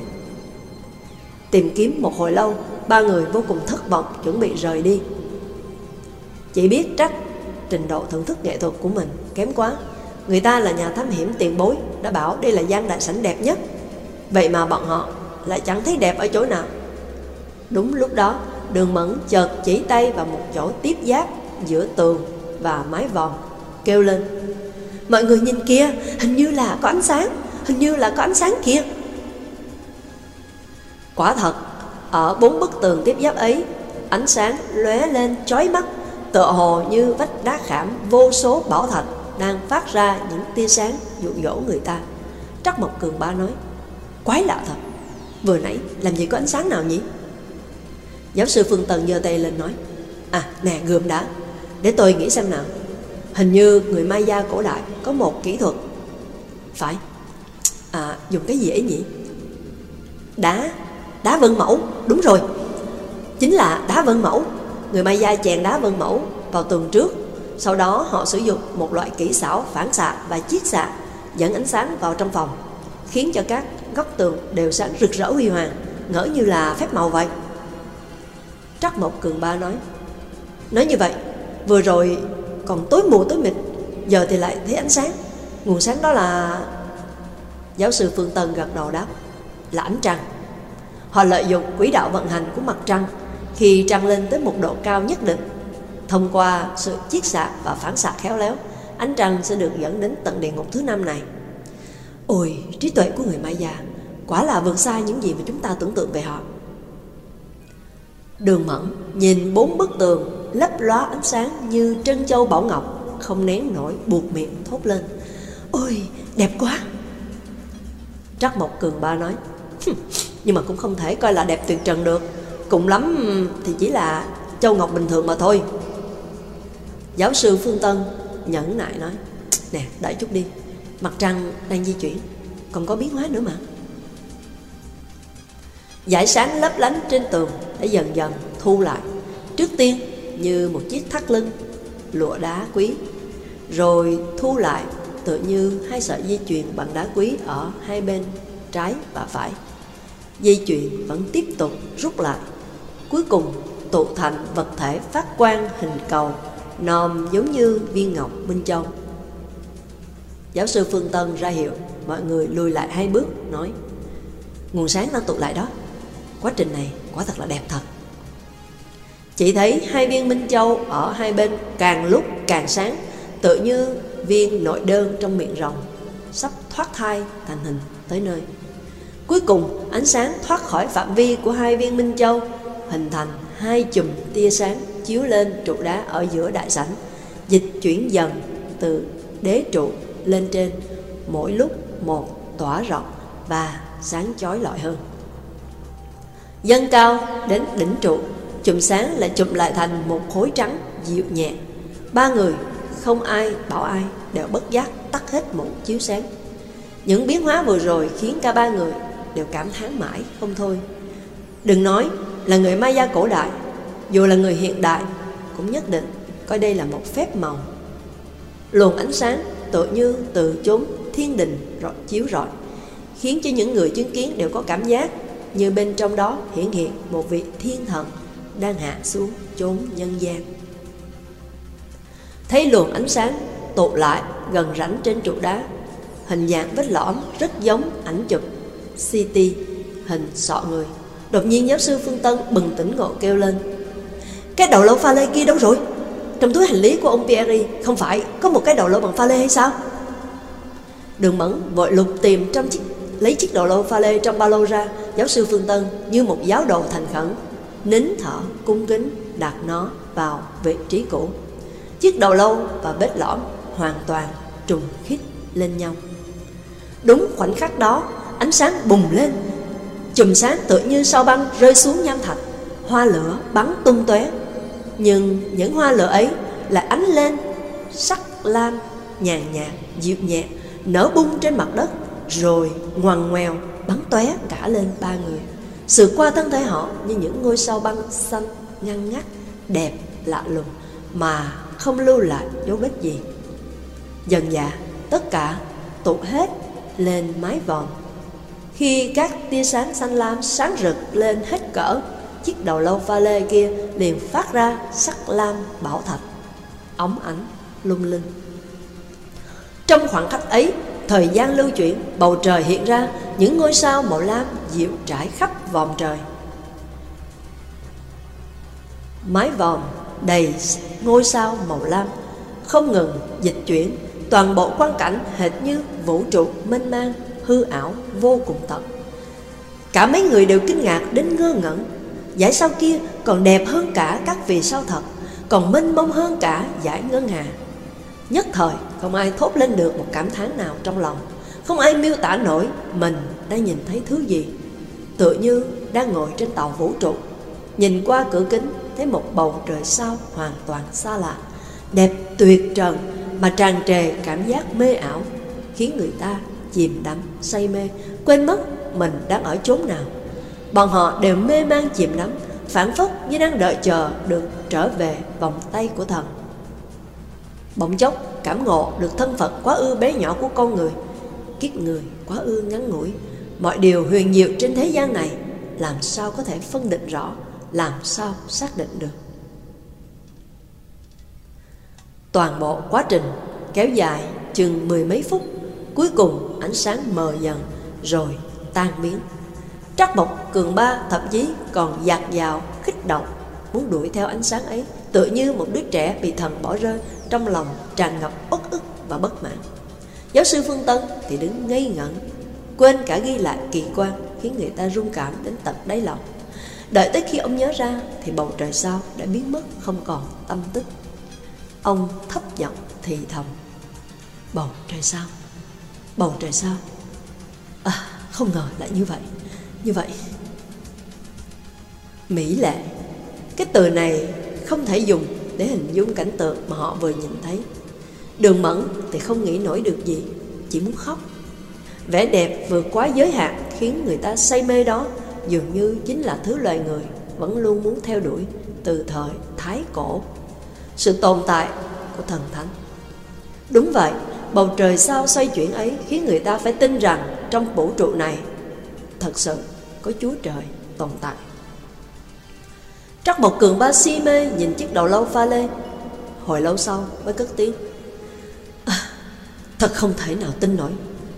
Tìm kiếm một hồi lâu, ba người vô cùng thất vọng chuẩn bị rời đi. Chỉ biết trách trình độ thưởng thức nghệ thuật của mình kém quá Người ta là nhà thám hiểm tiền bối, Đã bảo đây là gian đại sảnh đẹp nhất. Vậy mà bọn họ lại chẳng thấy đẹp ở chỗ nào. Đúng lúc đó, Đường Mẫn chợt chỉ tay vào một chỗ tiếp giáp Giữa tường và mái vòm, Kêu lên. Mọi người nhìn kia Hình như là có ánh sáng, Hình như là có ánh sáng kia Quả thật, Ở bốn bức tường tiếp giáp ấy, Ánh sáng lóe lên chói mắt, Tựa hồ như vách đá khảm Vô số bảo thạch. Đang phát ra những tia sáng dụ dỗ người ta. Trắc Mộc Cường Ba nói, Quái lạ thật, Vừa nãy làm gì có ánh sáng nào nhỉ? Giáo sư Phương Tần giơ tay lên nói À nè, gươm đã Để tôi nghĩ xem nào. Hình như người Maya cổ đại có một kỹ thuật. Phải. À dùng cái gì ấy nhỉ? Đá Đá vân mẫu. Đúng rồi, Chính là đá vân mẫu. Người Maya chèn đá vân mẫu vào tường trước sau đó, họ sử dụng một loại kỹ xảo phản xạ và chiết xạ, Dẫn ánh sáng vào trong phòng, Khiến cho các góc tường đều sáng rực rỡ huy hoàng, Ngỡ như là phép màu vậy. Trắc Mộc Cường Ba nói Nói như vậy, Vừa rồi còn tối mù, tối mịt, Giờ thì lại thấy ánh sáng. Nguồn sáng đó là Giáo sư Phương Tân gật đầu đáp, Là ánh trăng. Họ lợi dụng quỹ đạo vận hành của mặt trăng, Khi trăng lên tới một độ cao nhất định Thông qua sự chiết xạ và phản xạ khéo léo Ánh trăng sẽ được dẫn đến tận địa ngục thứ năm này. Ôi, trí tuệ của người Maya Quả là vượt xa những gì mà chúng ta tưởng tượng về họ. Đường mẫn nhìn bốn bức tường lấp lóa ánh sáng như trân châu bảo ngọc Không nén nổi buộc miệng thốt lên. Ôi đẹp quá! Trắc Mộc Cường Ba nói Nhưng mà cũng không thể coi là đẹp tuyệt trần được. Cùng lắm thì chỉ là châu ngọc bình thường mà thôi. Giáo sư Phương Tân nhẫn nại nói, Nè, đợi chút đi, Mặt trăng đang di chuyển, Còn có biến hóa nữa mà. Giải sáng lấp lánh trên tường Đã dần dần thu lại. Trước tiên, như một chiếc thắt lưng, Lụa đá quý, Rồi thu lại tự như hai sợi dây chuyền bằng đá quý Ở hai bên trái và phải. Dây chuyền vẫn tiếp tục rút lại, Cuối cùng tụ thành vật thể phát quang hình cầu. Nòm giống như viên ngọc Minh Châu Giáo sư Phương Tân ra hiệu, Mọi người lùi lại hai bước, Nói, Nguồn sáng đang tụ lại đó. Quá trình này quả thật là đẹp thật. Chỉ thấy hai viên Minh Châu Ở hai bên càng lúc càng sáng Tự như viên nội đơn trong miệng rồng, Sắp thoát thai thành hình tới nơi. Cuối cùng, ánh sáng thoát khỏi phạm vi của hai viên Minh Châu Hình thành hai chùm tia sáng chiếu lên trụ đá ở giữa đại sảnh, Dịch chuyển dần từ đế trụ lên trên, Mỗi lúc một tỏa rộng và sáng chói lọi hơn. Dâng cao đến đỉnh trụ, Chùm sáng lại chụm lại thành một khối trắng dịu nhẹ. Ba người không ai bảo ai đều bất giác tắt hết một chiếu sáng. Những biến hóa vừa rồi khiến cả ba người đều cảm thán mãi không thôi. Đừng nói là người Maya cổ đại, Dù là người hiện đại, Cũng nhất định coi đây là một phép màu. Luồng ánh sáng tự như từ chốn thiên đình rọi chiếu rọi, Khiến cho những người chứng kiến đều có cảm giác Như bên trong đó hiển hiện một vị thiên thần Đang hạ xuống chốn nhân gian. Thấy luồng ánh sáng tụ lại gần rãnh trên trụ đá, Hình dạng vết lõm rất giống ảnh chụp CT hình sọ người. Đột nhiên giáo sư Phương Tân bừng tỉnh ngộ kêu lên. Cái đầu lâu pha lê kia đâu rồi? Trong túi hành lý của ông Pierre, Không phải có một cái đầu lâu bằng pha lê hay sao? Đường mẫn vội lục tìm trong chiếc, Lấy chiếc đầu lâu pha lê trong ba lô ra. Giáo sư Phương Tân như một giáo đồ thành khẩn, Nín thở, cung kính đặt nó vào vị trí cũ. Chiếc đầu lâu và vết lõm hoàn toàn trùng khít lên nhau. Đúng khoảnh khắc đó, Ánh sáng bùng lên Chùm sáng tự như sao băng rơi xuống nham thạch. Hoa lửa bắn tung tóe. Nhưng những hoa lửa ấy lại ánh lên, Sắc lam, nhàn nhạt, dịu nhẹ, Nở bung trên mặt đất, Rồi ngoằn ngoèo bắn tóe cả lên ba người. Sự qua thân thể họ như những ngôi sao băng xanh, ngăn ngắt, Đẹp, lạ lùng, Mà không lưu lại dấu vết gì. Dần dà, tất cả tụ hết lên mái vòm khi các tia sáng xanh lam sáng rực lên hết cỡ, Chiếc đầu lâu pha lê kia liền phát ra sắc lam bảo thạch Ống ảnh lung linh. Trong khoảng khắc ấy, Thời gian lưu chuyển, Bầu trời hiện ra Những ngôi sao màu lam dịu trải khắp vòng trời. Mái vòm đầy ngôi sao màu lam, Không ngừng dịch chuyển, Toàn bộ quang cảnh hệt như vũ trụ mênh mang. Hư ảo, vô cùng tận Cả mấy người đều kinh ngạc đến ngơ ngẩn. Giải sao kia còn đẹp hơn cả các vì sao thật, Còn mênh mông hơn cả giải ngân hà. Nhất thời, không ai thốt lên được một cảm thán nào trong lòng. Không ai miêu tả nổi mình đã nhìn thấy thứ gì. Tựa như đang ngồi trên tàu vũ trụ, Nhìn qua cửa kính, thấy một bầu trời sao hoàn toàn xa lạ. Đẹp tuyệt trần mà tràn trề cảm giác mê ảo, Khiến người ta chìm đắm, say mê Quên mất mình đang ở chốn nào. Bọn họ đều mê man chìm đắm Phản phất như đang đợi chờ được trở về vòng tay của thần. Bỗng chốc cảm ngộ được thân phận quá ư bé nhỏ của con người Kiếp người quá ư ngắn ngủi. Mọi điều huyền diệu trên thế gian này Làm sao có thể phân định rõ Làm sao xác định được? Toàn bộ quá trình kéo dài chừng mười mấy phút Cuối cùng ánh sáng mờ dần rồi tan biến. Trắc Mộc Cường Ba thậm chí còn dạt dào, kích động Muốn đuổi theo ánh sáng ấy Tựa như một đứa trẻ bị thần bỏ rơi Trong lòng tràn ngập uất ức và bất mãn. Giáo sư Phương Tân thì đứng ngây ngẩn Quên cả ghi lại kỳ quan Khiến người ta rung cảm đến tận đáy lòng. Đợi tới khi ông nhớ ra Thì bầu trời sao đã biến mất không còn tâm tích Ông thấp giọng thì thầm Bầu trời sao? Bầu trời sao? À không ngờ lại như vậy. Như vậy. Mỹ lệ. Cái từ này không thể dùng Để hình dung cảnh tượng mà họ vừa nhìn thấy. Đường mẫn thì không nghĩ nổi được gì, Chỉ muốn khóc. Vẻ đẹp vượt quá giới hạn Khiến người ta say mê đó, Dường như chính là thứ loài người Vẫn luôn muốn theo đuổi Từ thời Thái Cổ. Sự tồn tại của thần thánh. Đúng vậy Bầu trời sao xoay chuyển ấy Khiến người ta phải tin rằng Trong vũ trụ này Thật sự có Chúa Trời tồn tại. Trắc một cường ba si mê Nhìn chiếc đầu lâu pha lê. Hồi lâu sau mới cất tiếng. À, Thật không thể nào tin nổi.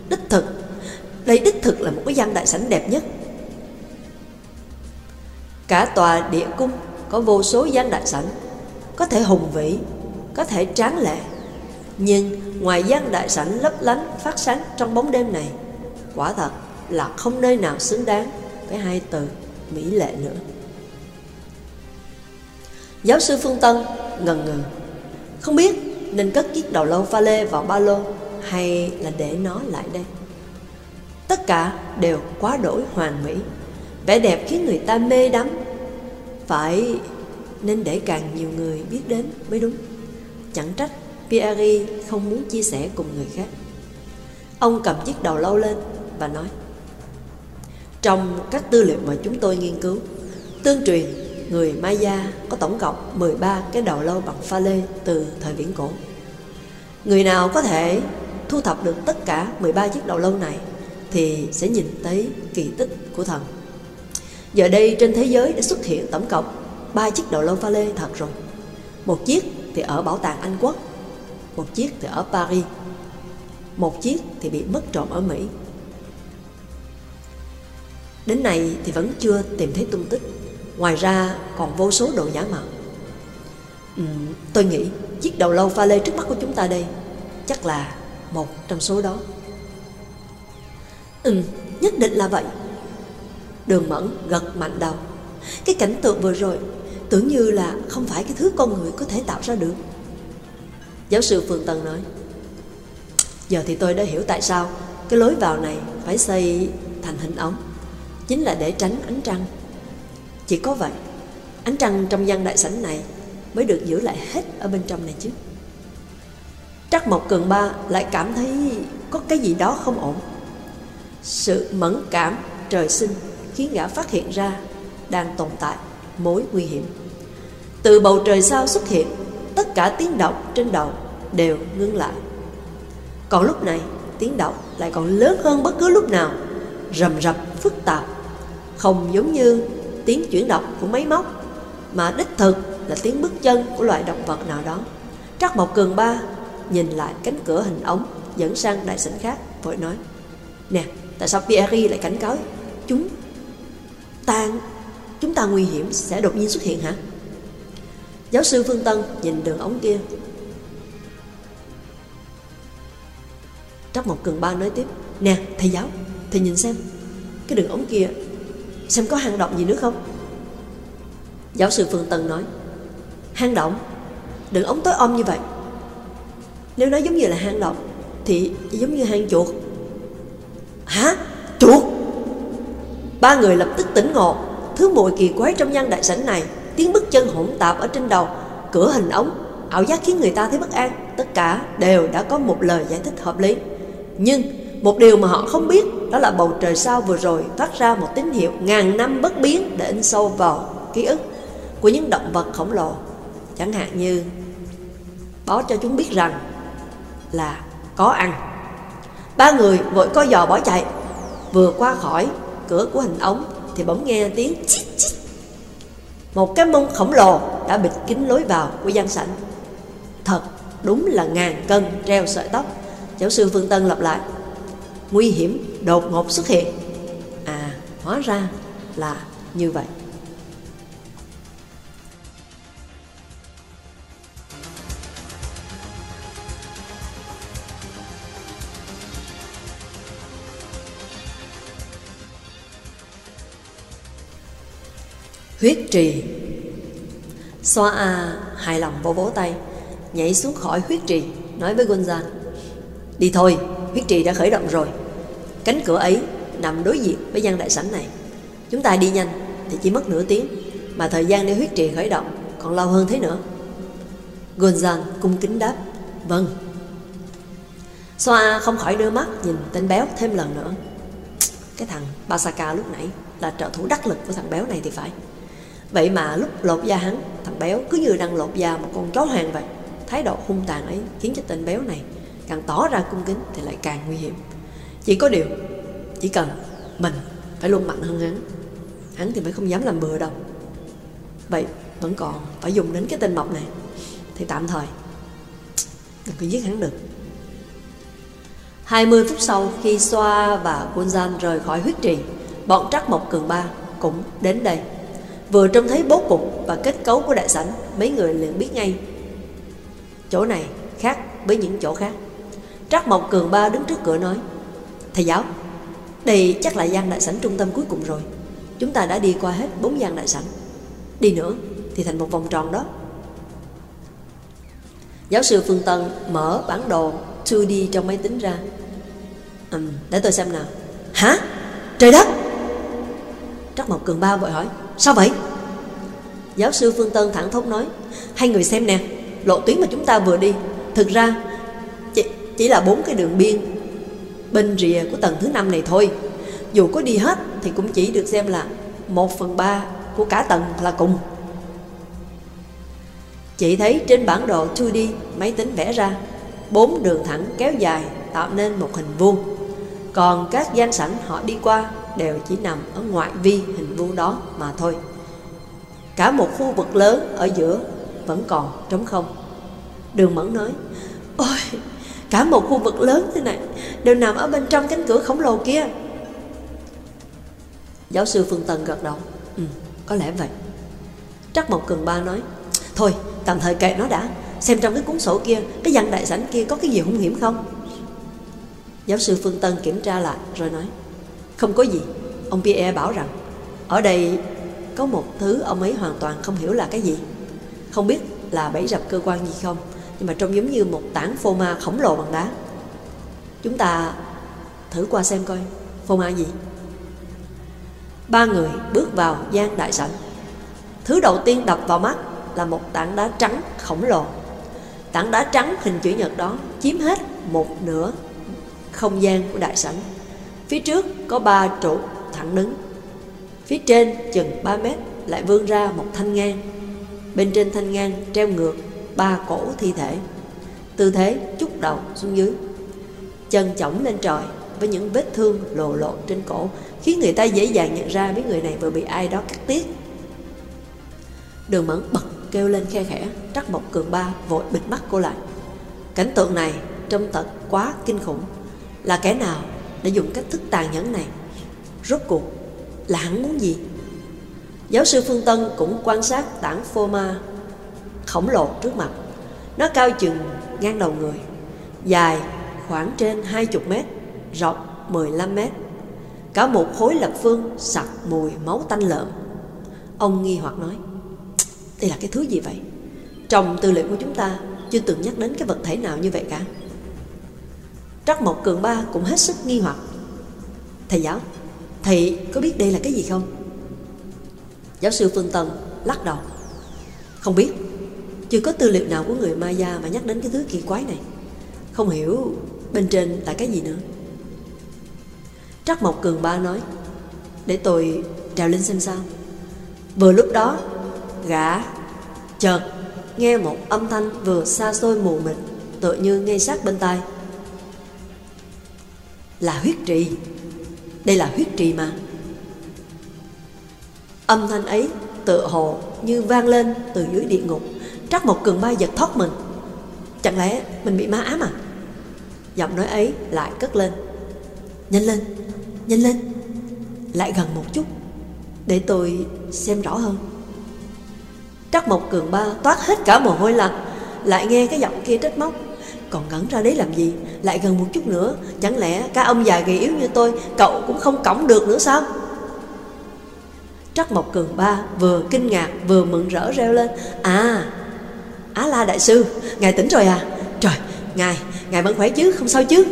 Đích thực Đây đích thực là một cái gian đại sảnh đẹp nhất. Cả tòa địa cung Có vô số gian đại sảnh Có thể hùng vĩ Có thể tráng lệ. Nhưng ngoài gian đại sảnh lấp lánh Phát sáng trong bóng đêm này, Quả thật là không nơi nào xứng đáng Với hai từ mỹ lệ nữa. Giáo sư Phương Tân ngần ngừ, Không biết nên cất chiếc đầu lâu pha lê vào ba lô Hay là để nó lại đây? Tất cả đều quá đổi hoàn mỹ, Vẻ đẹp khiến người ta mê đắm. Phải nên để càng nhiều người biết đến mới đúng. Chẳng trách Pierre không muốn chia sẻ cùng người khác Ông cầm chiếc đầu lâu lên và nói Trong các tư liệu mà chúng tôi nghiên cứu Tương truyền người Maya có tổng cộng 13 cái đầu lâu bằng pha lê từ thời viễn cổ. Người nào có thể thu thập được tất cả 13 chiếc đầu lâu này thì sẽ nhìn thấy kỳ tích của thần. Giờ đây trên thế giới đã xuất hiện tổng cộng 3 chiếc đầu lâu pha lê thật rồi. Một chiếc thì ở bảo tàng Anh Quốc, một chiếc thì ở Paris, một chiếc thì bị mất trộm ở Mỹ. Đến nay thì vẫn chưa tìm thấy tung tích. Ngoài ra còn vô số đồ giả mạo. Ừ, Tôi nghĩ chiếc đầu lâu pha lê trước mắt của chúng ta đây Chắc là một trong số đó. Ừ, nhất định là vậy. Đường mẫn gật mạnh đầu. Cái cảnh tượng vừa rồi Tưởng như là không phải cái thứ con người có thể tạo ra được. Giáo sư Phương Tân nói, Giờ thì tôi đã hiểu tại sao Cái lối vào này phải xây thành hình ống, Chính là để tránh ánh trăng. Chỉ có vậy, Ánh trăng trong gian đại sảnh này Mới được giữ lại hết ở bên trong này chứ. Trắc Mộc Cường Ba lại cảm thấy Có cái gì đó không ổn. Sự mẫn cảm trời sinh Khiến gã phát hiện ra Đang tồn tại mối nguy hiểm. Từ bầu trời sao xuất hiện, Tất cả tiếng động trên đầu Đều ngưng lại. Còn lúc này tiếng động lại còn lớn hơn bất cứ lúc nào Rầm rập phức tạp. Không giống như tiếng chuyển động của máy móc mà đích thực là tiếng bước chân của loại động vật nào đó. Trắc Mộc Cường Ba nhìn lại cánh cửa hình ống dẫn sang đại sảnh khác, vội nói Nè, tại sao Pierre lại cảnh cáo chúng ta chúng ta nguy hiểm sẽ đột nhiên xuất hiện hả? Giáo sư Phương Tân nhìn đường ống kia Trắc Mộc Cường Ba nói tiếp. Nè, thầy giáo, Thầy nhìn xem. Cái đường ống kia, Xem có hang động gì nữa không? Giáo sư Phương Tân nói, Hang động? Đường ống tối om như vậy. Nếu nó giống như là hang động, Thì giống như hang chuột. Hả? Chuột? Ba người lập tức tỉnh ngộ. Thứ mùi kỳ quái trong gian đại sảnh này, Tiếng bước chân hỗn tạp ở trên đầu, Cửa hình ống, Ảo giác khiến người ta thấy bất an. Tất cả đều đã có một lời giải thích hợp lý. Nhưng một điều mà họ không biết Đó là bầu trời sao vừa rồi Phát ra một tín hiệu ngàn năm bất biến Để in sâu vào ký ức Của những động vật khổng lồ. Chẳng hạn như, Báo cho chúng biết rằng Là có ăn. Ba người vội co giò bỏ chạy. Vừa qua khỏi cửa của hình ống Thì bỗng nghe tiếng chít chít. Một cái mông khổng lồ đã bịt kín lối vào của gian sảnh. Thật đúng là ngàn cân treo sợi tóc. Giáo sư Phương Tân lặp lại. Nguy hiểm đột ngột xuất hiện. À hóa ra là như vậy. Huyết trì. Xoa A hài lòng vỗ vỗ tay, Nhảy xuống khỏi huyết trì, Nói với Gunzan Đi thôi, huyết trì đã khởi động rồi. Cánh cửa ấy nằm đối diện với gian đại sảnh này. Chúng ta đi nhanh thì chỉ mất nửa tiếng Mà thời gian để huyết trì khởi động còn lâu hơn thế nữa. Gonzan cung kính đáp Vâng. Xoa không khỏi đưa mắt nhìn tên béo thêm lần nữa. Cái thằng Basaka lúc nãy là trợ thủ đắc lực của thằng béo này thì phải. Vậy mà lúc lột da hắn Thằng béo cứ như đang lột da một con chó hoàng vậy. Thái độ hung tàn ấy khiến cho tên béo này Càng tỏ ra cung kính thì lại càng nguy hiểm. Chỉ có điều, Chỉ cần mình phải luôn mạnh hơn hắn Hắn thì mới không dám làm bừa đâu. Vậy vẫn còn phải dùng đến cái tên mộc này, Thì tạm thời Đừng có giết hắn được. 20 phút sau khi Xoa và Quân rời khỏi huyết trì, Bọn trắc mộc cường ba cũng đến đây. Vừa trông thấy bố cục và kết cấu của đại sảnh, Mấy người liền biết ngay, Chỗ này khác với những chỗ khác. Trắc Mộc Cường Ba đứng trước cửa nói Thầy giáo Đây chắc là gian đại sảnh trung tâm cuối cùng rồi. Chúng ta đã đi qua hết bốn gian đại sảnh. Đi nữa thì thành một vòng tròn đó. Giáo sư Phương Tân mở bản đồ 2D trong máy tính ra. Uhm, Để tôi xem nào. Hả? Trời đất! Trắc Mộc Cường Ba vội hỏi Sao vậy? Giáo sư Phương Tân thẳng thốt nói Hai người xem nè Lộ tuyến mà chúng ta vừa đi Thực ra chỉ, là bốn cái đường biên Bên rìa của tầng thứ năm này thôi Dù có đi hết Thì cũng chỉ được xem là Một phần ba của cả tầng là cùng Chị thấy trên bản đồ 2D Máy tính vẽ ra Bốn đường thẳng kéo dài Tạo nên một hình vuông Còn các gian sảnh họ đi qua đều chỉ nằm ở ngoại vi hình vuông đó mà thôi. Cả một khu vực lớn ở giữa vẫn còn trống không. Đường Mẫn nói, Ôi, cả một khu vực lớn thế này đều nằm ở bên trong cánh cửa khổng lồ kia. Giáo sư Phương Tân gật đầu, Ừ, có lẽ vậy. Trắc Mộc Cường Ba nói, Thôi, tạm thời kệ nó đã, xem trong cái cuốn sổ kia, cái văn đại sảnh kia có cái gì hung hiểm không? Giáo sư Phương Tân kiểm tra lại rồi nói, không có gì Ông Pierre bảo rằng Ở đây có một thứ ông ấy hoàn toàn không hiểu là cái gì Không biết là bẫy rập cơ quan gì không nhưng mà trông giống như một tảng phô ma khổng lồ bằng đá. Chúng ta thử qua xem coi, Phô ma gì? Ba người bước vào gian đại sảnh. Thứ đầu tiên đập vào mắt là một tảng đá trắng khổng lồ. Tảng đá trắng hình chữ nhật đó chiếm hết một nửa không gian của đại sảnh. Phía trước có ba trụ thẳng đứng. Phía trên chừng 3 mét lại vươn ra một thanh ngang. Bên trên thanh ngang treo ngược ba cổ thi thể. Tư thế chúc đầu xuống dưới. Chân chổng lên trời với những vết thương lồ lộ trên cổ, Khiến người ta dễ dàng nhận ra mấy người này vừa bị ai đó cắt tiết. Đường mẫn bật kêu lên khe khẽ Trắc Mộc Cường Ba vội bịt mắt cô lại. Cảnh tượng này trông thật quá kinh khủng. Là kẻ nào đã dùng cách thức tàn nhẫn này? Rốt cuộc là hắn muốn gì? Giáo sư Phương Tân cũng quan sát tảng phô ma khổng lồ trước mặt. Nó cao chừng ngang đầu người, Dài khoảng trên 20 mét, Rộng 15 mét. Cả một khối lập phương sặc mùi máu tanh lợn Ông nghi hoặc nói, Đây là cái thứ gì vậy? Trong tư liệu của chúng ta Chưa từng nhắc đến cái vật thể nào như vậy cả. Trắc Mộc Cường Ba cũng hết sức nghi hoặc. Thầy giáo, Thầy có biết đây là cái gì không? Giáo sư Phương Tân lắc đầu, Không biết. Chưa có tư liệu nào của người Maya mà nhắc đến cái thứ kỳ quái này. Không hiểu bên trên là cái gì nữa. Trắc Mộc Cường Ba nói, Để tôi trèo lên xem sao. Vừa lúc đó, Gã chợt nghe một âm thanh vừa xa xôi mù mịt Tựa như ngay sát bên tai. Là huyết trì. Đây là huyết trì mà. Âm thanh ấy tựa hồ như vang lên từ dưới địa ngục. Trắc một cường ba giật thoát mình. Chẳng lẽ mình bị ma ám à? Giọng nói ấy lại cất lên. Nhanh lên, nhanh lên. Lại gần một chút Để tôi xem rõ hơn. Trắc một cường ba toát hết cả mồ hôi lạnh Lại nghe cái giọng kia trách móc. Còn ngẩn ra đấy làm gì? Lại gần một chút nữa Chẳng lẽ cả ông già gầy yếu như tôi Cậu cũng không cõng được nữa sao? Trắc Mộc Cường Ba vừa kinh ngạc vừa mừng rỡ reo lên. À Á La Đại Sư Ngài tỉnh rồi à? Trời Ngài Ngài vẫn khỏe chứ không sao chứ?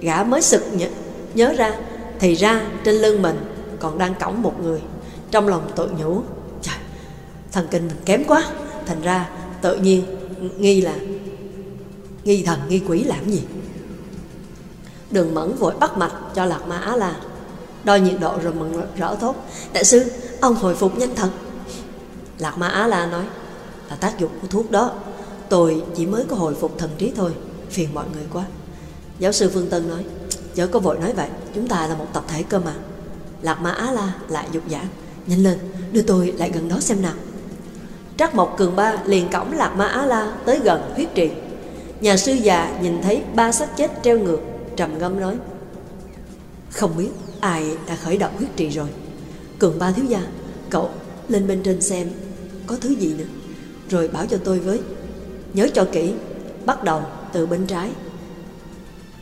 Gã mới sực nhớ, nhớ ra Thì ra trên lưng mình còn đang cõng một người Trong lòng tự nhủ Trời Thần kinh mình kém quá. Thành ra tự nhiên nghi là Nghi thần nghi quỷ làm gì? Đường mẫn vội bắt mạch cho Lạc Ma Á La. Đo nhiệt độ rồi mừng rỡ thốt đại sư ông hồi phục nhanh thật. Lạc ma á la nói là tác dụng của thuốc đó. Tôi chỉ mới có hồi phục thần trí thôi, phiền mọi người quá. Giáo sư phương tân nói, chớ có vội nói vậy, chúng ta là một tập thể cơ mà. Lạc ma á la lại dục giả, nhanh lên, đưa tôi lại gần đó xem nào. Trắc mộc cường ba liền cõng lạc ma á la tới gần huyết trì. Nhà sư già nhìn thấy ba xác chết treo ngược, trầm ngâm nói, không biết ai đã khởi động huyết trì rồi. Cường ba thiếu gia, Cậu lên bên trên xem Có thứ gì nữa. Rồi bảo cho tôi với. Nhớ cho kỹ, Bắt đầu từ bên trái.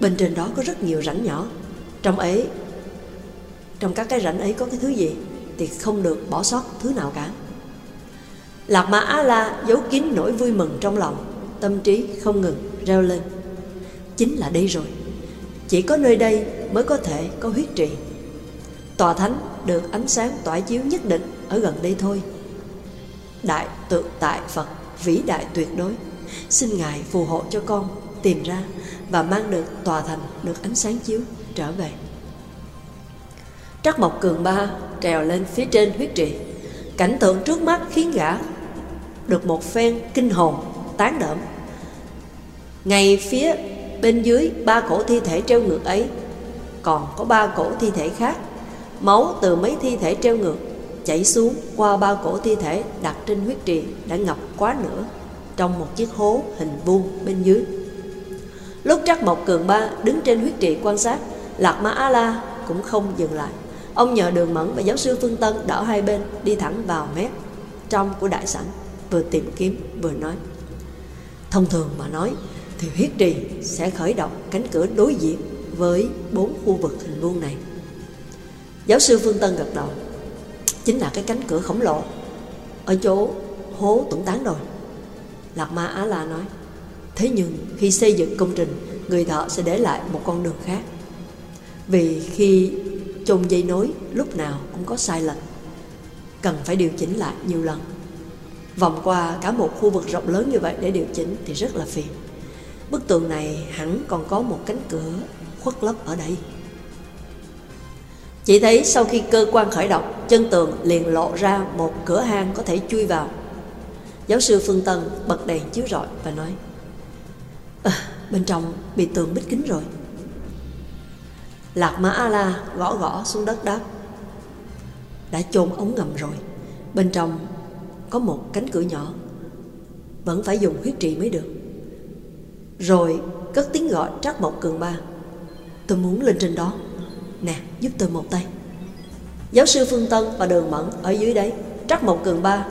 Bên trên đó có rất nhiều rãnh nhỏ. Trong ấy, Trong các cái rãnh ấy có cái thứ gì Thì không được bỏ sót thứ nào cả. Lạc Ma Á La giấu kín nỗi vui mừng trong lòng, Tâm trí không ngừng reo lên. Chính là đây rồi. Chỉ có nơi đây mới có thể có huyết trì. Tòa thánh được ánh sáng tỏa chiếu nhất định ở gần đây thôi. Đại tự tại Phật, vĩ đại tuyệt đối. Xin Ngài phù hộ cho con, tìm ra Và mang được, tòa thành được ánh sáng chiếu, trở về. Trắc Mộc Cường Ba trèo lên phía trên huyết trì. Cảnh tượng trước mắt khiến gã được một phen kinh hồn, tán đỡm Ngay phía bên dưới ba cổ thi thể treo ngược ấy, Còn có ba cổ thi thể khác, Máu từ mấy thi thể treo ngược chảy xuống qua bao cổ thi thể đặt trên huyết trì đã ngập quá nửa trong một chiếc hố hình vuông bên dưới. Lúc Trắc Mộc Cường Ba đứng trên huyết trì quan sát, Lạc Ma A La cũng không dừng lại. Ông nhờ Đường Mẫn và giáo sư Phương Tân đỡ hai bên đi thẳng vào mép trong của đại sảnh, vừa tìm kiếm vừa nói. Thông thường mà nói thì huyết trì sẽ khởi động cánh cửa đối diện với bốn khu vực hình vuông này. Giáo sư Phương Tân gật đầu Chính là cái cánh cửa khổng lồ. Ở chỗ hố tủng tán rồi. Lạc Ma Á La nói, Thế nhưng khi xây dựng công trình, Người thợ sẽ để lại một con đường khác. Vì khi chôn dây nối, lúc nào cũng có sai lệch, Cần phải điều chỉnh lại nhiều lần. Vòng qua cả một khu vực rộng lớn như vậy để điều chỉnh thì rất là phiền. Bức tường này hẳn còn có một cánh cửa khuất lấp ở đây chỉ thấy sau khi cơ quan khởi động Chân tường liền lộ ra một cửa hang có thể chui vào. Giáo sư Phương Tân bật đèn chiếu rọi và nói à, Bên trong bị tường bích kín rồi. Lạc Mã A-la gõ gõ xuống đất đáp Đã chôn ống ngầm rồi. Bên trong có một cánh cửa nhỏ. Vẫn phải dùng huyết trì mới được. Rồi cất tiếng gọi Trắc Mộc Cường Ba Tôi muốn lên trên đó. Nè, giúp tôi một tay. Giáo sư Phương Tân và Đường Mẫn ở dưới đấy, Trắc một Cường Ba.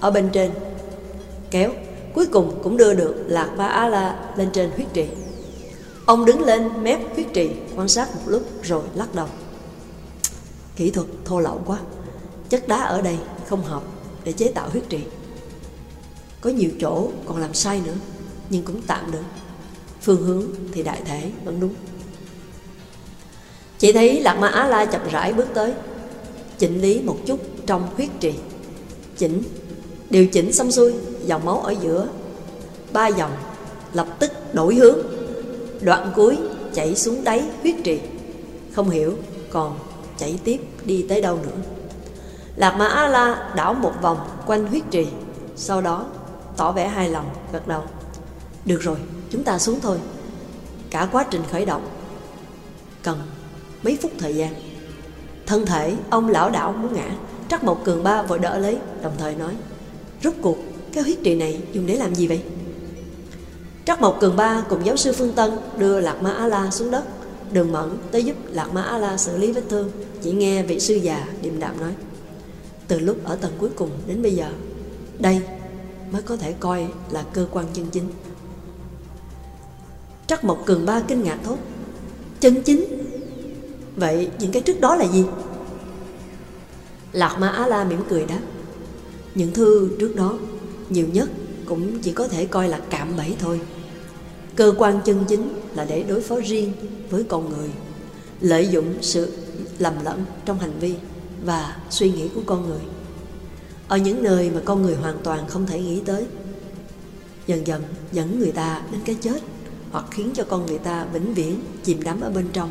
Ở bên trên, Kéo, Cuối cùng cũng đưa được Lạc Ba Á La lên trên huyết trì. Ông đứng lên mép huyết trì, Quan sát một lúc rồi lắc đầu. Kỹ thuật thô lậu quá, Chất đá ở đây không hợp để chế tạo huyết trì. Có nhiều chỗ còn làm sai nữa, Nhưng cũng tạm được. Phương hướng thì đại thể vẫn đúng. Chỉ thấy Lạc Ma Á La chậm rãi bước tới, Chỉnh lý một chút trong huyết trì. Chỉnh, Điều chỉnh xong xuôi, Dòng máu ở giữa, Ba dòng Lập tức đổi hướng. Đoạn cuối chảy xuống đáy huyết trì, Không hiểu còn chảy tiếp đi tới đâu nữa. Lạc Ma á La đảo một vòng quanh huyết trì, Sau đó tỏ vẻ hài lòng, gật đầu. Được rồi, chúng ta xuống thôi. Cả quá trình khởi động, Cần mấy phút thời gian. Thân thể, ông lão đảo muốn ngã Trắc Mộc cường ba vội đỡ lấy, Đồng thời nói, Rốt cuộc, cái huyết trì này dùng để làm gì vậy? Trắc Mộc Cường Ba cùng giáo sư Phương Tân đưa Lạc Ma A-la xuống đất. Đường Mẫn tới giúp Lạc Ma A-la xử lý vết thương, Chỉ nghe vị sư già điềm đạm nói, Từ lúc ở tầng cuối cùng đến bây giờ, Đây mới có thể coi là cơ quan chân chính. Trắc Mộc Cường Ba kinh ngạc thốt, Chân chính Vậy những cái trước đó là gì? Lạc Ma Á La mỉm cười đáp. Những thư trước đó Nhiều nhất cũng chỉ có thể coi là cạm bẫy thôi. Cơ quan chân chính là để đối phó riêng với con người, Lợi dụng sự lầm lẫn trong hành vi và suy nghĩ của con người. Ở những nơi mà con người hoàn toàn không thể nghĩ tới, Dần dần dẫn người ta đến cái chết Hoặc khiến cho con người ta vĩnh viễn chìm đắm ở bên trong.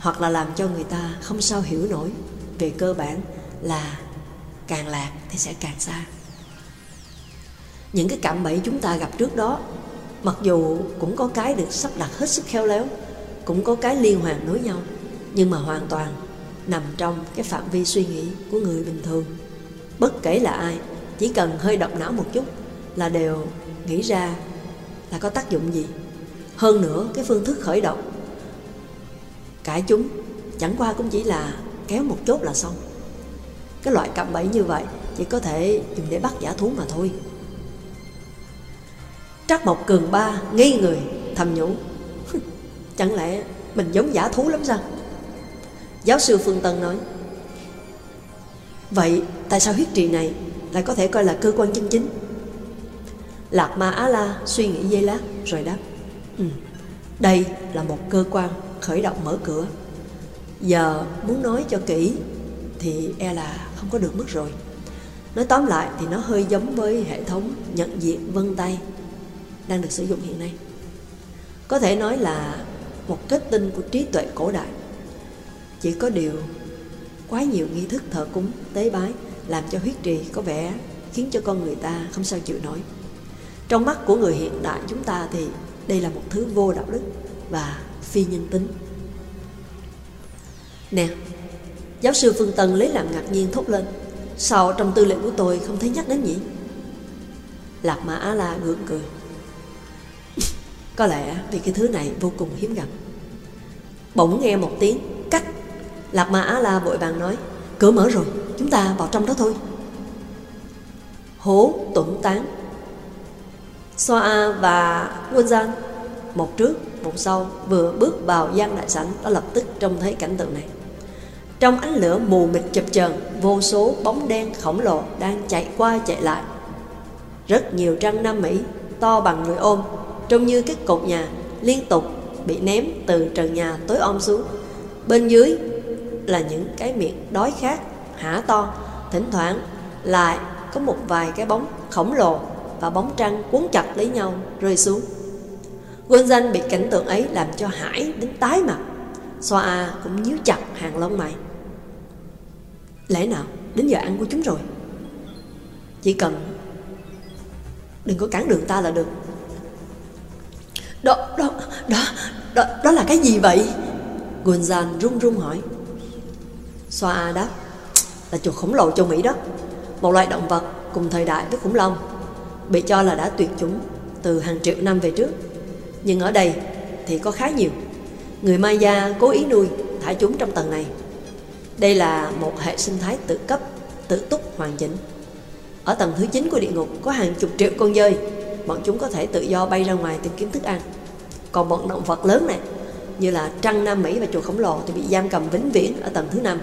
Hoặc là làm cho người ta không sao hiểu nổi Về cơ bản là càng lạc thì sẽ càng xa. Những cái cạm bẫy chúng ta gặp trước đó, mặc dù cũng có cái được sắp đặt hết sức khéo léo, cũng có cái liên hoàn nối nhau, nhưng mà hoàn toàn nằm trong cái phạm vi suy nghĩ của người bình thường. Bất kể là ai, chỉ cần hơi động não một chút là đều nghĩ ra là có tác dụng gì. Hơn nữa, cái phương thức khởi động cãi chúng chẳng qua cũng chỉ là kéo một chốt là xong. Cái loại cạm bẫy như vậy chỉ có thể dùng để bắt giả thú mà thôi. Trắc Mộc Cường Ba nghi người thầm nhủ. Chẳng lẽ mình giống giả thú lắm sao? Giáo sư Phương Tân nói Vậy tại sao huyết trì này lại có thể coi là cơ quan chân chính? Lạc Ma Á La suy nghĩ dây lát rồi đáp ừ, Đây là một cơ quan khởi động mở cửa. Giờ muốn nói cho kỹ thì e là không có được mất rồi. Nói tóm lại thì nó hơi giống với hệ thống nhận diện vân tay đang được sử dụng hiện nay. Có thể nói là một kết tinh của trí tuệ cổ đại. Chỉ có điều quá nhiều nghi thức thờ cúng, tế bái làm cho huyết trì có vẻ khiến cho con người ta không sao chịu nổi. Trong mắt của người hiện đại chúng ta thì đây là một thứ vô đạo đức và phi nhân tính. Nè, giáo sư phương tân lấy làm ngạc nhiên thốt lên. Sao trong tư liệu của tôi không thấy nhắc đến nhỉ? Lạc mã á la gượng cười. Có lẽ vì cái thứ này vô cùng hiếm gặp. Bỗng nghe một tiếng cách Lạc Ma Á La vội vàng nói, Cửa mở rồi, chúng ta vào trong đó thôi. Hố tụng tán Soa và Quân Một trước một sau Vừa bước vào gian đại sảnh Đã lập tức trông thấy cảnh tượng này Trong ánh lửa mù mịt chập chờn Vô số bóng đen khổng lồ Đang chạy qua chạy lại Rất nhiều trăng Nam Mỹ To bằng người ôm trông như các cột nhà liên tục bị ném từ trần nhà tối om xuống. Bên dưới là những cái miệng đói khát, hả to, thỉnh thoảng lại có một vài cái bóng khổng lồ và bóng trăng cuốn chặt lấy nhau rơi xuống. Quân danh bị cảnh tượng ấy làm cho hải đến tái mặt. Xoa A cũng nhíu chặt hàng lông mày. Lẽ nào đến giờ ăn của chúng rồi? Chỉ cần đừng có cản đường ta là được đó, đó, đó, đó, đó là cái gì vậy? Gunjan run run hỏi Xoa A đáp Là chuột khổng lồ châu Mỹ đó Một loại động vật cùng thời đại với khủng long, bị cho là đã tuyệt chủng từ hàng triệu năm về trước. Nhưng ở đây thì có khá nhiều. Người Maya cố ý nuôi, thả chúng trong tầng này. Đây là một hệ sinh thái tự cấp, tự túc hoàn chỉnh. Ở tầng thứ 9 của địa ngục có hàng chục triệu con dơi, bọn chúng có thể tự do bay ra ngoài tìm kiếm thức ăn. Còn bọn động vật lớn này, như là trăng Nam Mỹ và chuột khổng lồ thì bị giam cầm vĩnh viễn ở tầng thứ năm.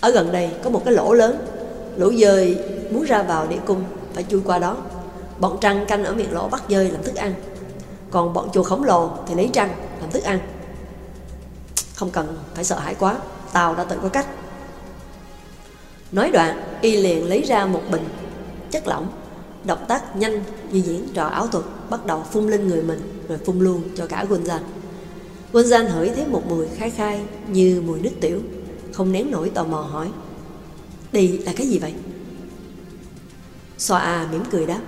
Ở gần đây có một cái lỗ lớn, lũ dơi muốn ra vào địa cung phải chui qua đó. Bọn trăng canh ở miệng lỗ bắt dơi làm thức ăn, còn bọn chùa khổng lồ thì lấy trăng làm thức ăn. Không cần phải sợ hãi quá, tao đã tự có cách. Nói đoạn, y liền lấy ra một bình chất lỏng, động tác nhanh như diễn trò áo thuật, bắt đầu phun lên người mình rồi phun luôn cho cả Gunjan. Gunjan hửi thấy một mùi khai khai như mùi nước tiểu, không nén nổi tò mò hỏi. Đây là cái gì vậy? Xoa A mỉm cười đáp,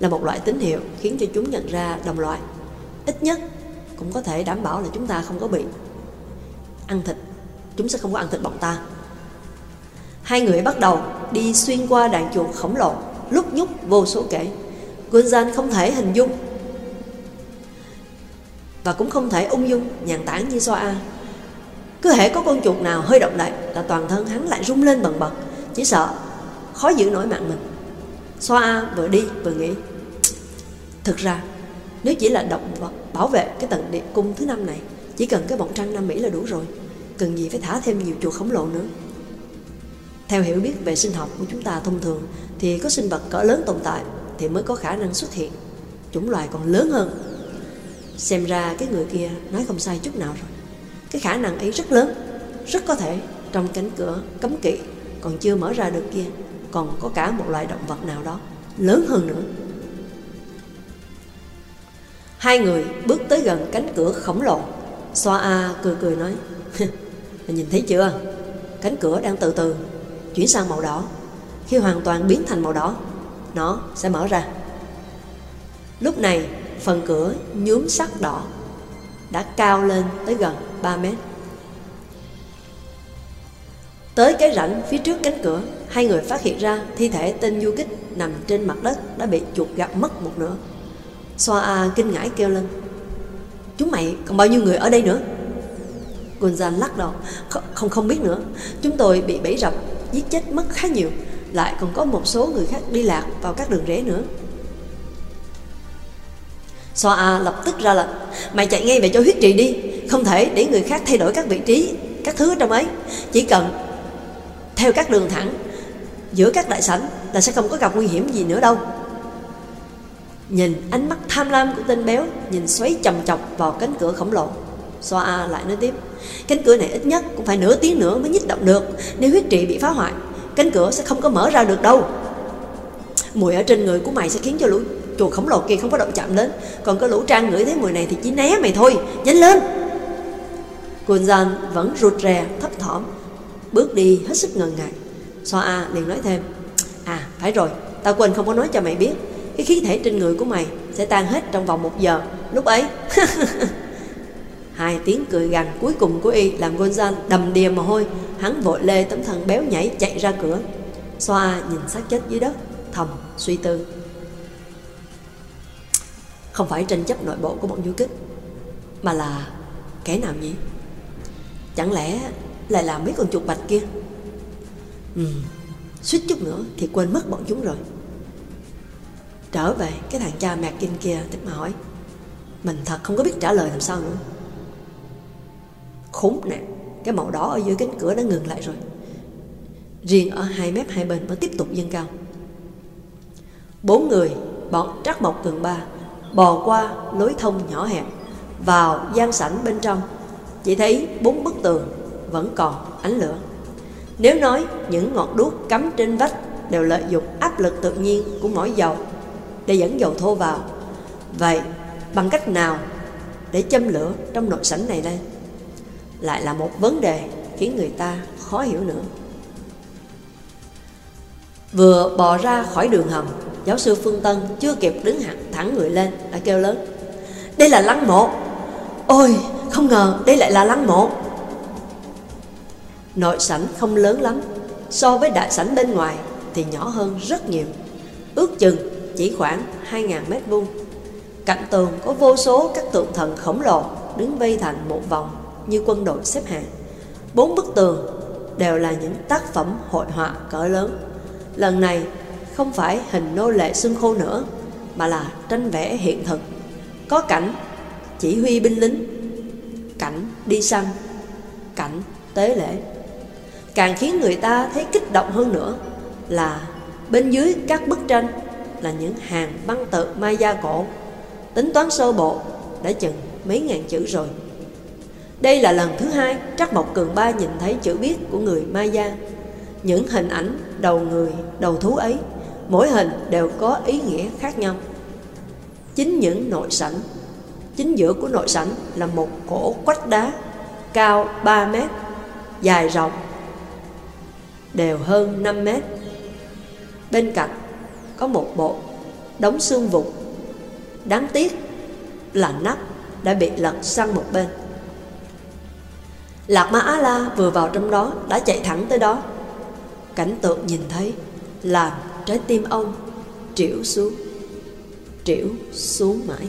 là một loại tín hiệu khiến cho chúng nhận ra đồng loại. Ít nhất cũng có thể đảm bảo là chúng ta không có bị ăn thịt, chúng sẽ không có ăn thịt bọn ta. Hai người bắt đầu đi xuyên qua đàn chuột khổng lồ, lúc nhúc vô số kể. Gunzan không thể hình dung và cũng không thể ung dung nhàn tản như Soa. Cứ hễ có con chuột nào hơi động đậy là toàn thân hắn lại rung lên bần bật, chỉ sợ khó giữ nổi mạng mình xoa vừa đi vừa nghĩ, thực ra nếu chỉ là động vật bảo vệ cái tầng địa cung thứ năm này, chỉ cần cái bọn trăng Nam Mỹ là đủ rồi, cần gì phải thả thêm nhiều chuột khổng lồ nữa. Theo hiểu biết về sinh học của chúng ta thông thường thì có sinh vật cỡ lớn tồn tại thì mới có khả năng xuất hiện chủng loài còn lớn hơn. Xem ra cái người kia nói không sai chút nào rồi. Cái khả năng ấy rất lớn, rất có thể trong cánh cửa cấm kỵ còn chưa mở ra được kia còn có cả một loài động vật nào đó lớn hơn nữa. Hai người bước tới gần cánh cửa khổng lồ. Xoa A cười cười nói, nhìn thấy chưa? Cánh cửa đang từ từ chuyển sang màu đỏ. Khi hoàn toàn biến thành màu đỏ, nó sẽ mở ra. Lúc này, phần cửa nhuốm sắc đỏ đã cao lên tới gần 3 mét. Tới cái rãnh phía trước cánh cửa, hai người phát hiện ra thi thể tên du kích nằm trên mặt đất đã bị chuột gặp mất một nửa. Xoa A kinh ngãi kêu lên. Chúng mày còn bao nhiêu người ở đây nữa? Gunzan lắc đầu. Không, không không biết nữa. Chúng tôi bị bẫy rập giết chết mất khá nhiều lại còn có một số người khác đi lạc vào các đường rẽ nữa Xoa A lập tức ra lệnh Mày chạy ngay về cho huyết trì đi Không thể để người khác thay đổi các vị trí Các thứ trong ấy Chỉ cần theo các đường thẳng Giữa các đại sảnh là sẽ không có gặp nguy hiểm gì nữa đâu. Nhìn ánh mắt tham lam của tên béo, Nhìn xoáy chầm chọc vào cánh cửa khổng lồ. Xoa A lại nói tiếp, Cánh cửa này ít nhất cũng phải nửa tiếng nữa mới nhích động được. Nếu huyết trị bị phá hoại, Cánh cửa sẽ không có mở ra được đâu. Mùi ở trên người của mày sẽ khiến cho lũ chuột khổng lồ kia không có động chạm đến. Còn cái lũ trang ngửi thấy mùi này thì chỉ né mày thôi, Nhanh lên! Kunzan vẫn rụt rè, thấp thỏm, Bước đi hết sức ngần ngại soa A liền nói thêm À phải rồi Tao quên không có nói cho mày biết Cái khí thể trên người của mày sẽ tan hết trong vòng một giờ Lúc ấy Hai tiếng cười gằn cuối cùng của y làm Gonzal đầm đìa mồ hôi, hắn vội lê tấm thân béo nhảy chạy ra cửa. Xoa nhìn xác chết dưới đất, thầm suy tư. Không phải tranh chấp nội bộ của bọn du kích, mà là kẻ nào nhỉ? Chẳng lẽ lại là mấy con chuột bạch kia? Ừ, suýt chút nữa thì quên mất bọn chúng rồi. Trở về cái thằng cha mẹ kinh kia tức mà hỏi Mình thật không có biết trả lời làm sao nữa. Khốn nạn cái màu đỏ ở dưới cánh cửa đã ngừng lại rồi. Riêng ở hai mép hai bên vẫn tiếp tục dâng cao. Bốn người bọn trắc mộc cường ba bò qua lối thông nhỏ hẹp vào gian sảnh bên trong. Chỉ thấy bốn bức tường vẫn còn ánh lửa nếu nói những ngọn đuốc cắm trên vách đều lợi dụng áp lực tự nhiên của mỗi dầu để dẫn dầu thô vào vậy bằng cách nào để châm lửa trong nội sảnh này lên lại là một vấn đề khiến người ta khó hiểu nữa. Vừa bò ra khỏi đường hầm, giáo sư Phương Tân chưa kịp đứng hẳn thẳng người lên đã kêu lớn. Đây là lăng mộ. Ôi, không ngờ đây lại là lăng mộ. Nội sảnh không lớn lắm, so với đại sảnh bên ngoài thì nhỏ hơn rất nhiều, ước chừng chỉ khoảng 2.000 mét vuông. Cạnh tường có vô số các tượng thần khổng lồ đứng vây thành một vòng như quân đội xếp hàng. Bốn bức tường đều là những tác phẩm hội họa cỡ lớn. Lần này không phải hình nô lệ xương khô nữa, mà là tranh vẽ hiện thực. Có cảnh chỉ huy binh lính, cảnh đi săn, cảnh tế lễ. Càng khiến người ta thấy kích động hơn nữa là bên dưới các bức tranh là những hàng băng tự Maya cổ. Tính toán sơ bộ đã chừng mấy ngàn chữ rồi. Đây là lần thứ hai Trắc Mộc Cường Ba nhìn thấy chữ viết của người Maya. Những hình ảnh đầu người, đầu thú ấy, mỗi hình đều có ý nghĩa khác nhau. Chính những nội sảnh, chính giữa của nội sảnh là một cổ quách đá cao 3 mét, dài rộng đều hơn 5 mét. Bên cạnh có một bộ đống xương vụn. Đáng tiếc là nắp đã bị lật sang một bên. Lạc Ma Á La vừa vào trong đó đã chạy thẳng tới đó. Cảnh tượng nhìn thấy làm trái tim ông triểu xuống, triểu xuống mãi.